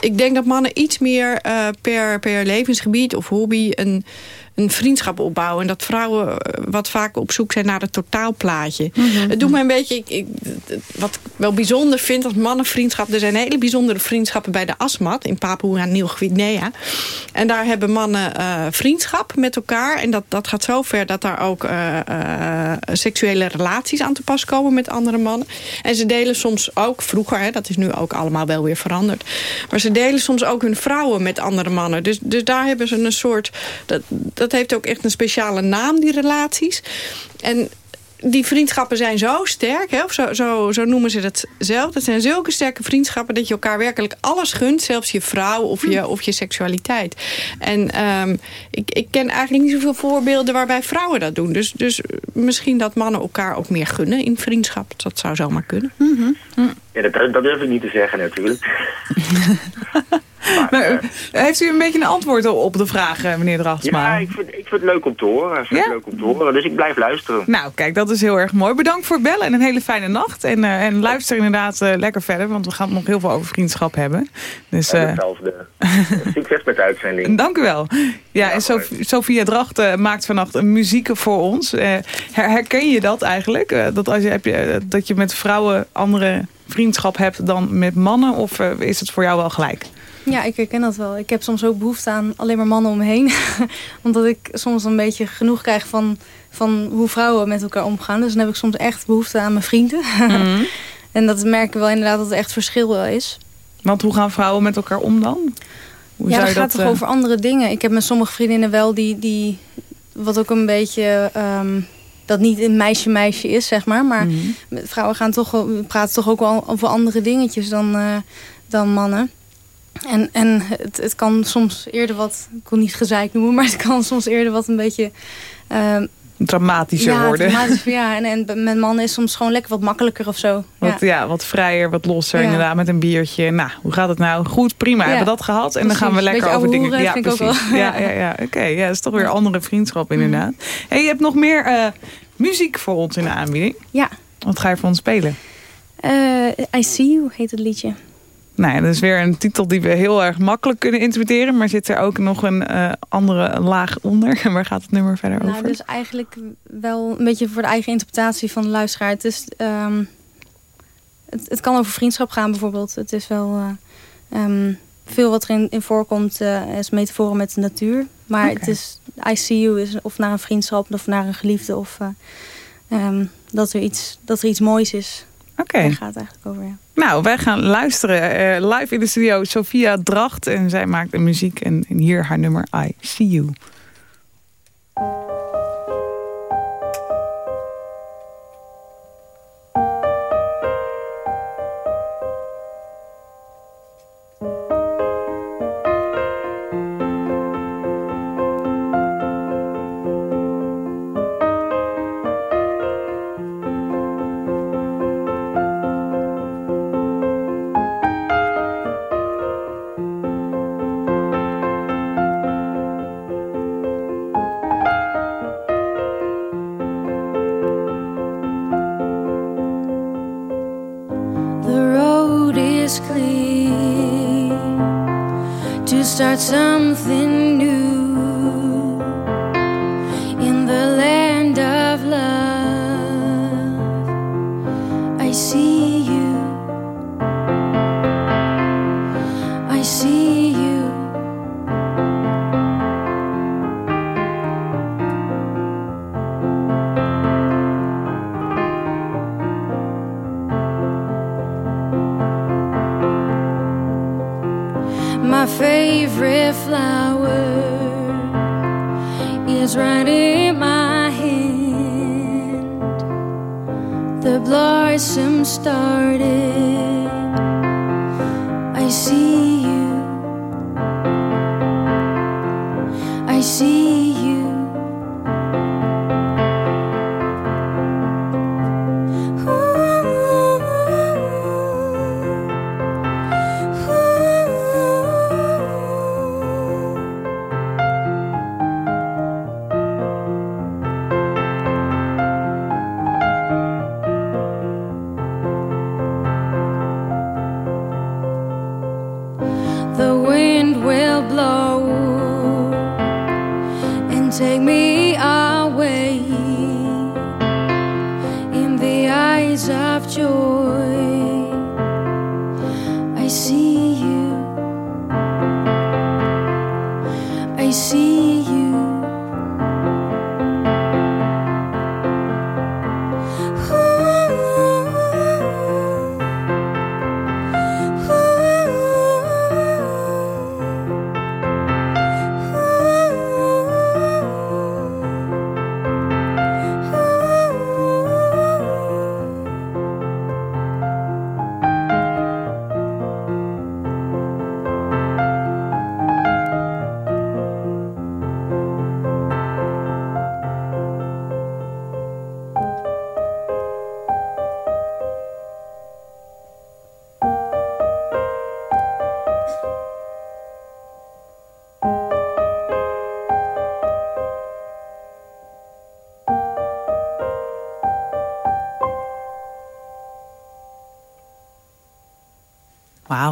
F: ik denk dat mannen iets meer eh, per, per levensgebied of hobby een, een vriendschap opbouwen. En dat vrouwen eh, wat vaak op zoek zijn naar het totaalplaatje. Het doet me een beetje... Ik, ik, wat ik wel bijzonder vind als mannenvriendschap... er zijn hele bijzondere vriendschappen bij de Asmat... in Papua Nieuw-Guinea. En daar hebben mannen eh, vriendschap met elkaar. En dat, dat gaat zo ver dat daar ook eh, seksuele relaties aan te pas komen... met andere mannen. En ze delen soms ook, vroeger, hè, dat is nu ook allemaal wel weer veranderd... maar ze delen soms ook hun vrouwen met andere mannen. Dus, dus daar hebben ze een soort... Dat, dat heeft ook echt een speciale naam, die relaties. En die vriendschappen zijn zo sterk, hè, of zo, zo, zo noemen ze dat zelf. Dat zijn zulke sterke vriendschappen dat je elkaar werkelijk alles gunt. Zelfs je vrouw of je, of je seksualiteit. En ehm, ik, ik ken eigenlijk niet zoveel voorbeelden waarbij vrouwen dat doen. Dus, dus misschien dat mannen elkaar ook meer gunnen in vriendschap. Dat zou zomaar kunnen.
O: Ja, dat, dat durf ik niet te zeggen natuurlijk.
C: Maar, eh, heeft u een beetje een antwoord op- op de vraag, eh, meneer Drachtsma?
O: Ja, ik vind, ik vind het leuk om te horen. Ik vind het leuk om te horen, dus ik blijf luisteren.
C: Nou, kijk, dat is heel erg mooi. Bedankt voor het bellen en een hele fijne nacht. En, eh, en luister inderdaad eh, lekker verder, want we gaan het nog heel veel over vriendschap hebben. Dus, eh,
O: hetzelfde. Succes met de uitzending.
C: Dank u wel. Ja, en Sof- Sophia Dracht eh, maakt vannacht een muziek voor ons. Eh, her- herken je dat eigenlijk? Eh, dat, als je, heb je, eh, dat je met vrouwen andere vriendschap hebt dan met mannen? Of eh, is het voor jou wel gelijk?
L: Ja, ik herken dat wel. Ik heb soms ook behoefte aan alleen maar mannen om me heen. Omdat ik soms een beetje genoeg krijg van, van hoe vrouwen met elkaar omgaan. Dus dan heb ik soms echt behoefte aan mijn vrienden. en dat merken we wel inderdaad dat er echt verschil wel is.
C: Want hoe gaan vrouwen met elkaar om dan? Hoe
L: ja,
C: zou
L: dat gaat toch
C: eh,
L: over andere dingen. Ik heb met sommige vriendinnen wel die, die wat ook een beetje ehm, dat niet een meisje-meisje is, zeg maar. Maar
C: Mhm.
L: vrouwen gaan toch, praten toch ook wel over andere dingetjes dan, eh, dan mannen. En, en het, het kan soms eerder wat, ik wil niet gezeik noemen, maar het kan soms eerder wat een beetje... ehm,
C: dramatischer
L: ja,
C: worden?
L: dramatisch, ja, en, en met mannen is soms gewoon lekker wat makkelijker of zo.
C: Wat, ja. wat vrijer, wat losser
L: Ja.
C: inderdaad, met een biertje. Nou, hoe gaat het nou? Goed, prima. Hebben we dat gehad? En dan gaan we lekker over dingen... Ja,
L: ook
C: precies.
L: wel.
C: Ja, ja, ja. Oké, ja, dat is toch weer andere vriendschap inderdaad. Hey, je hebt nog meer eh, muziek voor ons in de aanbieding.
L: Ja.
C: Wat ga je voor ons spelen?
L: Eh, I See You heet het liedje.
C: Nou ja, dat is weer een titel die we heel erg makkelijk kunnen interpreteren. Maar zit er ook nog een eh, andere laag onder? En waar gaat het nummer verder
L: Nou,
C: over?
L: dus eigenlijk wel een beetje voor de eigen interpretatie van de luisteraar. Het, is, ehm, het, het kan over vriendschap gaan bijvoorbeeld. Het is wel eh, ehm, veel wat erin in voorkomt eh, is metaforen met de natuur. Maar het is I see you is of naar een vriendschap of naar een geliefde of eh, ehm, dat, er iets, dat er iets moois is.
C: Oké.
L: Daar gaat het eigenlijk over. Ja.
C: Nou, wij gaan luisteren. eh, live in de studio Sophia Dracht. En zij maakt de muziek. En, en hier haar nummer I See You.
M: Started.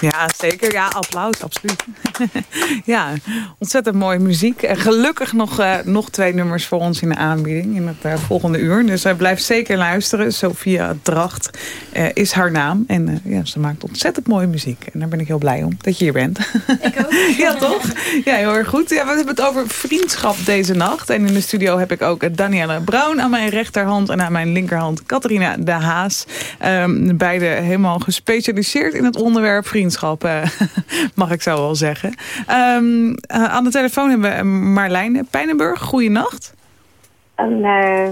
C: ja zeker. Ja, applaus, absoluut. ja, ontzettend mooie muziek. En gelukkig nog, uh, nog twee nummers voor ons in de aanbieding in het uh, volgende uur. Dus uh, blijf zeker luisteren. Sophia Dracht is haar naam. En ja, ze maakt ontzettend mooie muziek. En daar ben ik heel blij om dat je hier bent.
L: Ik ook.
C: ja, toch? Ja, heel erg goed. Ja, we hebben het over vriendschap deze nacht. En in de studio heb ik ook Danielle Brown aan mijn rechterhand... en aan mijn linkerhand Catharina de Haas. Um, beide helemaal gespecialiseerd in het onderwerp vriendschap, uh, mag ik zo wel zeggen. Um, aan de telefoon hebben we Marlijn Pijnenburg. Goeienacht.
N: Een uh,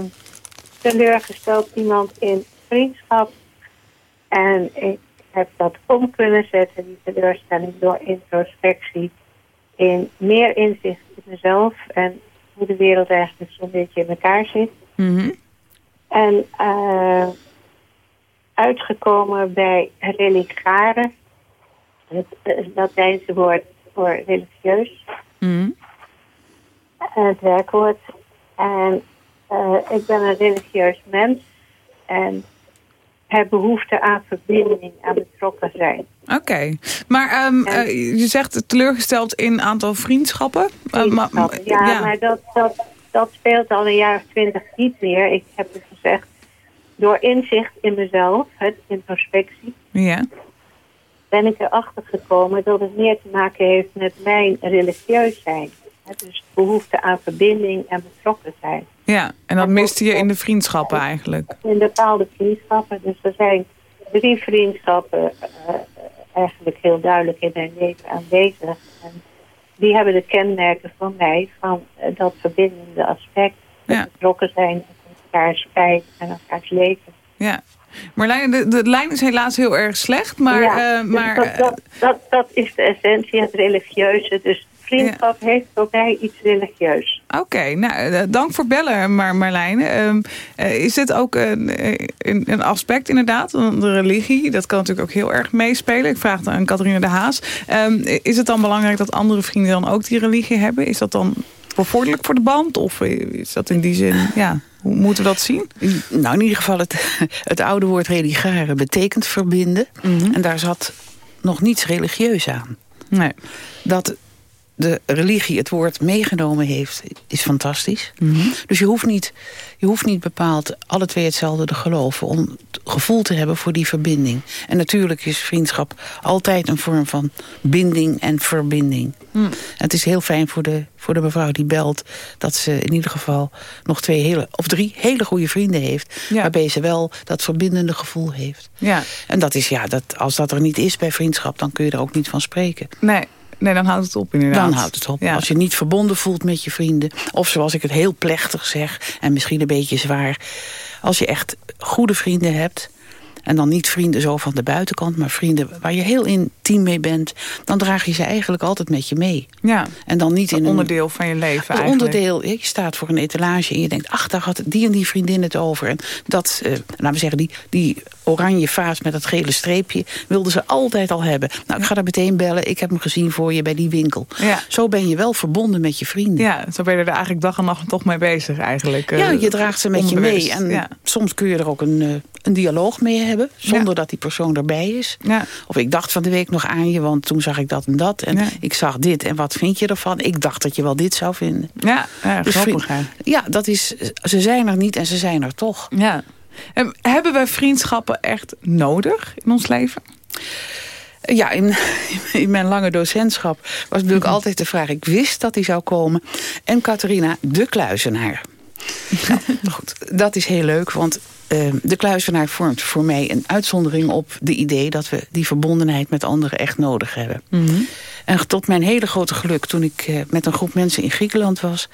N: teleurgesteld iemand in vriendschap. En ik heb dat om kunnen zetten, die teleurstelling, door introspectie. In meer inzicht in mezelf en hoe de wereld eigenlijk zo'n beetje in elkaar zit.
C: Mm -hmm.
N: En uitgekomen bij religare, het, het Latijnse woord voor religieus.
C: Mm.
N: Het werkwoord. En uh, ik ben een religieus mens en heb behoefte aan verbinding, aan betrokken zijn.
C: Oké, okay. maar um, en, uh, je zegt teleurgesteld in aantal vriendschappen.
N: vriendschappen uh, ja, ja, maar dat, dat, dat speelt al een jaar of twintig niet meer. Ik heb het gezegd door inzicht in mezelf, het introspectie,
C: ja.
N: Ben ik erachter gekomen dat het meer te maken heeft met mijn religieus zijn. Dus behoefte aan verbinding en betrokken zijn.
C: Ja, en dat miste je in de vriendschappen eigenlijk?
N: In bepaalde vriendschappen. Dus er zijn drie vriendschappen uh, eigenlijk heel duidelijk in mijn leven aanwezig. En die hebben de kenmerken van mij, van uh, dat verbindende aspect.
C: Ja.
N: Betrokken zijn elkaars spijt en elkaars leven.
C: Ja. Marlijn, de, de lijn is helaas heel erg slecht, maar...
N: Ja,
C: uh, maar
N: dat, dat, dat, dat, is de essentie, het religieuze. Dus vriendschap ja. heeft voor mij iets religieus.
C: Oké, okay, nou, dank voor bellen, Mar Marlijn. Uh, uh, is dit ook een, een, een, aspect inderdaad, de religie? Dat kan natuurlijk ook heel erg meespelen. Ik vraag het aan Catharina de Haas. Um, is het dan belangrijk dat andere vrienden dan ook die religie hebben? Is dat dan bevorderlijk voor de band? Of is dat in die zin, ja... Hoe moeten we dat zien?
H: Nou, in ieder geval het, het oude woord religare betekent verbinden.
C: Mm -hmm.
H: En daar zat nog niets religieus aan.
C: Nee.
H: Dat de religie het woord meegenomen heeft, is fantastisch.
C: Mm -hmm.
H: Dus je hoeft, niet, je hoeft niet bepaald alle twee hetzelfde te geloven... om het gevoel te hebben voor die verbinding. En natuurlijk is vriendschap altijd een vorm van binding en verbinding.
C: Mm.
H: En het is heel fijn voor de, voor de mevrouw die belt... dat ze in ieder geval nog twee hele, of drie hele goede vrienden heeft...
C: Ja.
H: waarbij ze wel dat verbindende gevoel heeft.
C: Ja.
H: En dat is, ja, dat, als dat er niet is bij vriendschap... dan kun je er ook niet van spreken.
C: Nee, Nee, dan houdt het op inderdaad.
H: Dan houdt het op.
C: Ja.
H: Als je niet verbonden voelt met je vrienden. Of zoals ik het heel plechtig zeg. En misschien een beetje zwaar. Als je echt goede vrienden hebt. En dan niet vrienden zo van de buitenkant. Maar vrienden waar je heel intiem mee bent. Dan draag je ze eigenlijk altijd met je mee.
C: Ja.
H: En dan niet in
C: een onderdeel van je leven
H: een onderdeel. Je staat voor een etalage en je denkt. Ach, daar had die en die vriendin het over. En dat, uh, laten we zeggen, die, die oranje vaas met dat gele streepje... wilden ze altijd al hebben. Nou, ik ga daar meteen bellen. Ik heb hem gezien voor je bij die winkel.
C: Ja.
H: Zo ben je wel verbonden met je vrienden.
C: Ja, zo ben je er eigenlijk dag en nacht toch mee bezig eigenlijk.
H: Ja, je draagt ze met je mee. En
C: ja.
H: soms kun je er ook een, uh, een dialoog mee hebben. Zonder dat die persoon erbij is.
C: Ja.
H: Of ik dacht van de week nog aan je, want toen zag ik dat en dat. En ik zag dit. En wat vind je ervan? Ik dacht dat je wel dit zou vinden.
C: Ja, ja
H: dus
C: grappig.
H: Ja, dat is, ze zijn er niet en ze zijn er toch.
C: Ja. En hebben we vriendschappen echt nodig in ons leven?
H: Ja, in, in, mijn lange docentschap was natuurlijk mm -hmm. altijd de vraag... ik wist dat hij zou komen. En Catharina, de kluizenaar. Nou, goed, dat is heel leuk, want uh, de kluizenaar vormt voor mij een uitzondering op de idee... dat we die verbondenheid met anderen echt nodig hebben.
C: Mm -hmm.
H: En tot mijn hele grote geluk, toen ik uh, met een groep mensen in Griekenland was...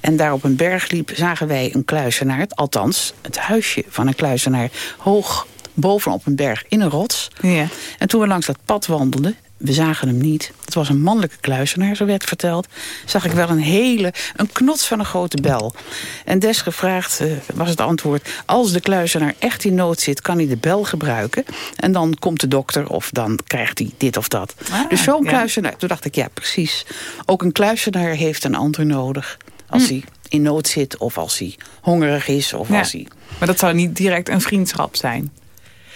H: en daar op een berg liep, zagen wij een kluizenaar... althans, het huisje van een kluizenaar... hoog bovenop een berg in een rots.
C: Ja.
H: En toen we langs dat pad wandelden, we zagen hem niet. Het was een mannelijke kluizenaar, zo werd verteld. Zag ik wel een hele, een knots van een grote bel. En desgevraagd uh, was het antwoord... als de kluizenaar echt in nood zit, kan hij de bel gebruiken. En dan komt de dokter of dan krijgt hij dit of dat.
C: Ah,
H: dus zo'n
C: ja.
H: kluizenaar, toen dacht ik, ja precies. Ook een kluizenaar heeft een ander nodig. Als hm. hij in nood zit of als hij hongerig is of
C: ja.
H: als hij...
C: Maar dat zou niet direct een vriendschap zijn?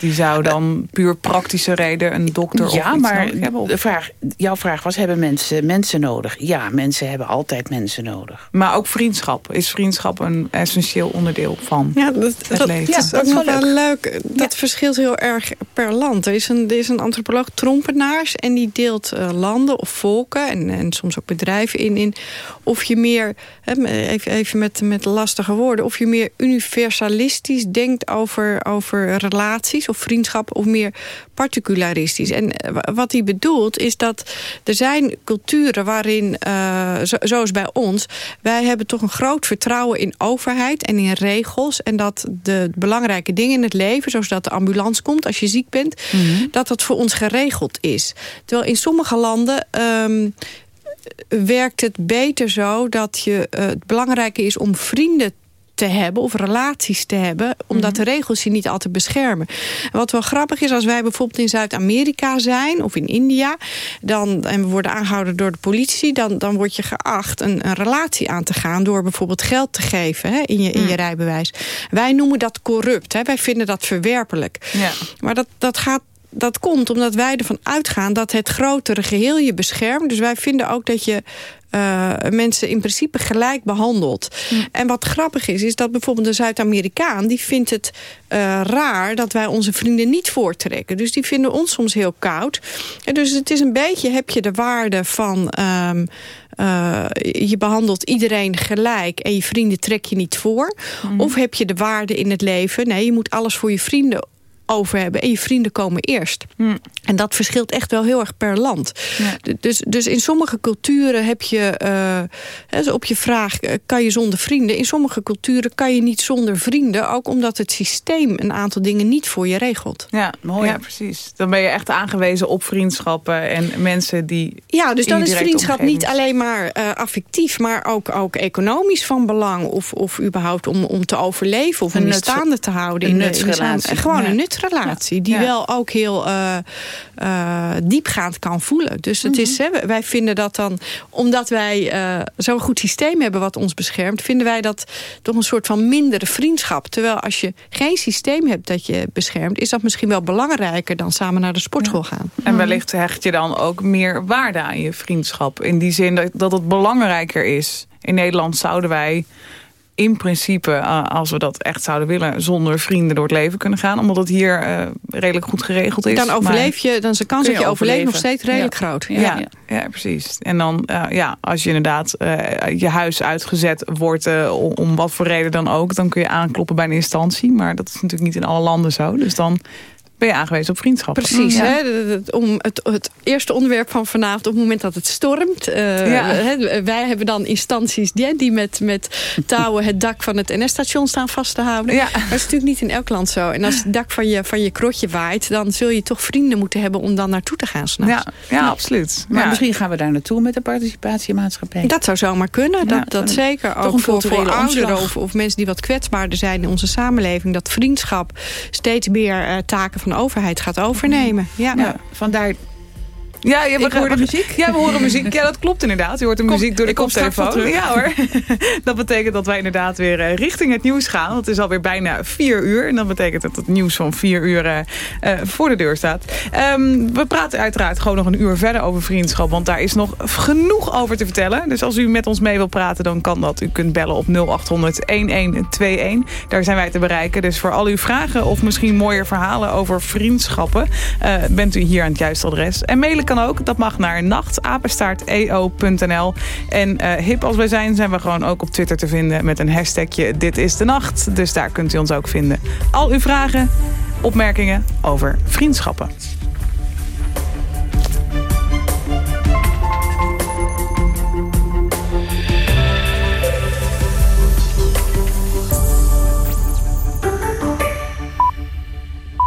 C: Die zou dan puur praktische reden een dokter of
H: ja,
C: iets
H: maar
C: nodig hebben? Of-
H: de vraag, jouw vraag was, hebben mensen mensen nodig? Ja, mensen hebben altijd mensen nodig.
C: Maar ook vriendschap. Is vriendschap een essentieel onderdeel van
F: Ja, dat,
C: het
F: dat,
C: leven?
F: ja, dat is wel leuk. Dat verschilt heel erg per land. Er is een, er is een antropoloog, Trompenaars... en die deelt eh, landen of volken en, en soms ook bedrijven in... in of je meer, hè, even, even met, met lastige woorden... of je meer universalistisch denkt over, over relaties of vriendschap... of meer particularistisch. En eh, wa- wat hij bedoelt is dat er zijn culturen waarin, eh, zo, zoals bij ons... wij hebben toch een groot vertrouwen in overheid en in regels... en dat de belangrijke dingen in het leven, zoals dat de ambulance komt als je ziek bent... dat dat voor ons geregeld is. Terwijl in sommige landen... ehm, werkt het beter zo dat je, eh, het belangrijke is om vrienden te hebben of relaties te hebben... omdat de regels je niet altijd beschermen. En wat wel grappig is, als wij bijvoorbeeld in Zuid-Amerika zijn... of in India, dan, en we worden aangehouden door de politie... dan, dan word je geacht een, een relatie aan te gaan... door bijvoorbeeld geld te geven hè, in, je, in je rijbewijs. Wij noemen dat corrupt. Hè. Wij vinden dat verwerpelijk.
C: Ja.
F: Maar dat, dat gaat dat komt omdat wij ervan uitgaan dat het grotere geheel je beschermt. Dus wij vinden ook dat je eh, mensen in principe gelijk behandelt. En wat grappig is, is dat bijvoorbeeld een Zuid-Amerikaan... die vindt het eh, raar dat wij onze vrienden niet voortrekken. Dus die vinden ons soms heel koud. En dus het is een beetje, heb je de waarde van... ehm, eh, je behandelt iedereen gelijk en je vrienden trek je niet voor. Of heb je de waarde in het leven... nee, je moet alles voor je vrienden over hebben. En je vrienden komen eerst. En dat verschilt echt wel heel erg per land. Dus, dus in sommige culturen heb je... eh, dus op je vraag, eh, kan je zonder vrienden? In sommige culturen kan je niet zonder vrienden. Ook omdat het systeem een aantal dingen niet voor je regelt.
C: Ja, mooi. Ja, precies. Dan ben je echt aangewezen op vriendschappen en mensen die...
F: Ja, dus dan is vriendschap niet alleen maar eh, affectief... maar ook, ook economisch van belang. Of, of überhaupt om, om te overleven of
H: Een
F: om je staande te houden.
H: een
F: in de- in de
H: nutsrelatie.
F: samen- Gewoon
H: Ja.
F: een nutsrelatie. Die
H: Ja.
F: wel ook heel eh, eh, diepgaand kan voelen. Dus het is, hè, wij vinden dat dan... omdat wij eh, zo'n goed systeem hebben wat ons beschermt... vinden wij dat toch een soort van mindere vriendschap. Terwijl als je geen systeem hebt dat je beschermt... is dat misschien wel belangrijker dan samen naar de sportschool gaan.
C: En wellicht hecht je dan ook meer waarde aan je vriendschap. In die zin dat, dat het belangrijker is. In Nederland zouden wij in principe, eh, als we dat echt zouden willen... zonder vrienden door het leven kunnen gaan. Omdat het hier eh, redelijk goed geregeld is.
F: Dan overleef je, dan is de kans dat je overleeft nog steeds redelijk
C: Ja.
F: groot.
C: Ja, ja. precies. En dan, eh, ja, als je inderdaad je huis uitgezet wordt... om, om wat voor reden dan ook... dan kun je aankloppen bij een instantie. Maar dat is natuurlijk niet in alle landen zo. Dus dan ben je aangewezen op vriendschap.
F: Precies,
C: Ja.
F: hè? de- om het, het eerste onderwerp van vanavond... op het moment dat het stormt. eh,
C: Ja.
F: hè, wij hebben dan instanties die, die met, met touwen... het dak van het NS-station staan vast te houden.
C: Ja.
F: Maar dat is natuurlijk niet in elk land zo. En als het dak van je, van je krotje waait... dan zul je toch vrienden moeten hebben om dan naartoe te gaan s'nachts.
C: Ja, ja, absoluut.
H: Maar misschien gaan we daar naartoe met de participatiemaatschappij.
F: Dat zou zomaar kunnen. dat, dat zeker ook voor, voor ouderen of mensen die wat kwetsbaarder zijn in onze samenleving. Dat vriendschap steeds meer eh, taken van overheid gaat overnemen. Ja,
H: vandaar
C: Ja, we
H: Ik hoor de muziek.
C: Ja, we horen muziek. Ja, dat klopt inderdaad. Je hoort de
H: Kom,
C: muziek door de koptelefoon.
H: terug.
C: Ja hoor. dat betekent dat wij inderdaad weer eh, richting het nieuws gaan. Het is alweer bijna vier uur. En dat betekent dat het nieuws van vier uur eh, eh, voor de deur staat. Ehm, we praten uiteraard gewoon nog een uur verder over vriendschap. Want daar is nog genoeg over te vertellen. Dus als u met ons mee wilt praten, dan kan dat. U kunt bellen op 0800 1121. Daar zijn wij te bereiken. Dus voor al uw vragen of misschien mooie verhalen over vriendschappen... bent u hier aan het juiste adres. En mailen kan ook. Dat mag naar nachtapenstaarteo.nl. En eh, hip als wij zijn, zijn we gewoon ook op Twitter te vinden... met een hashtagje Dit is de Nacht. Dus daar kunt u ons ook vinden. Al uw vragen, opmerkingen over vriendschappen.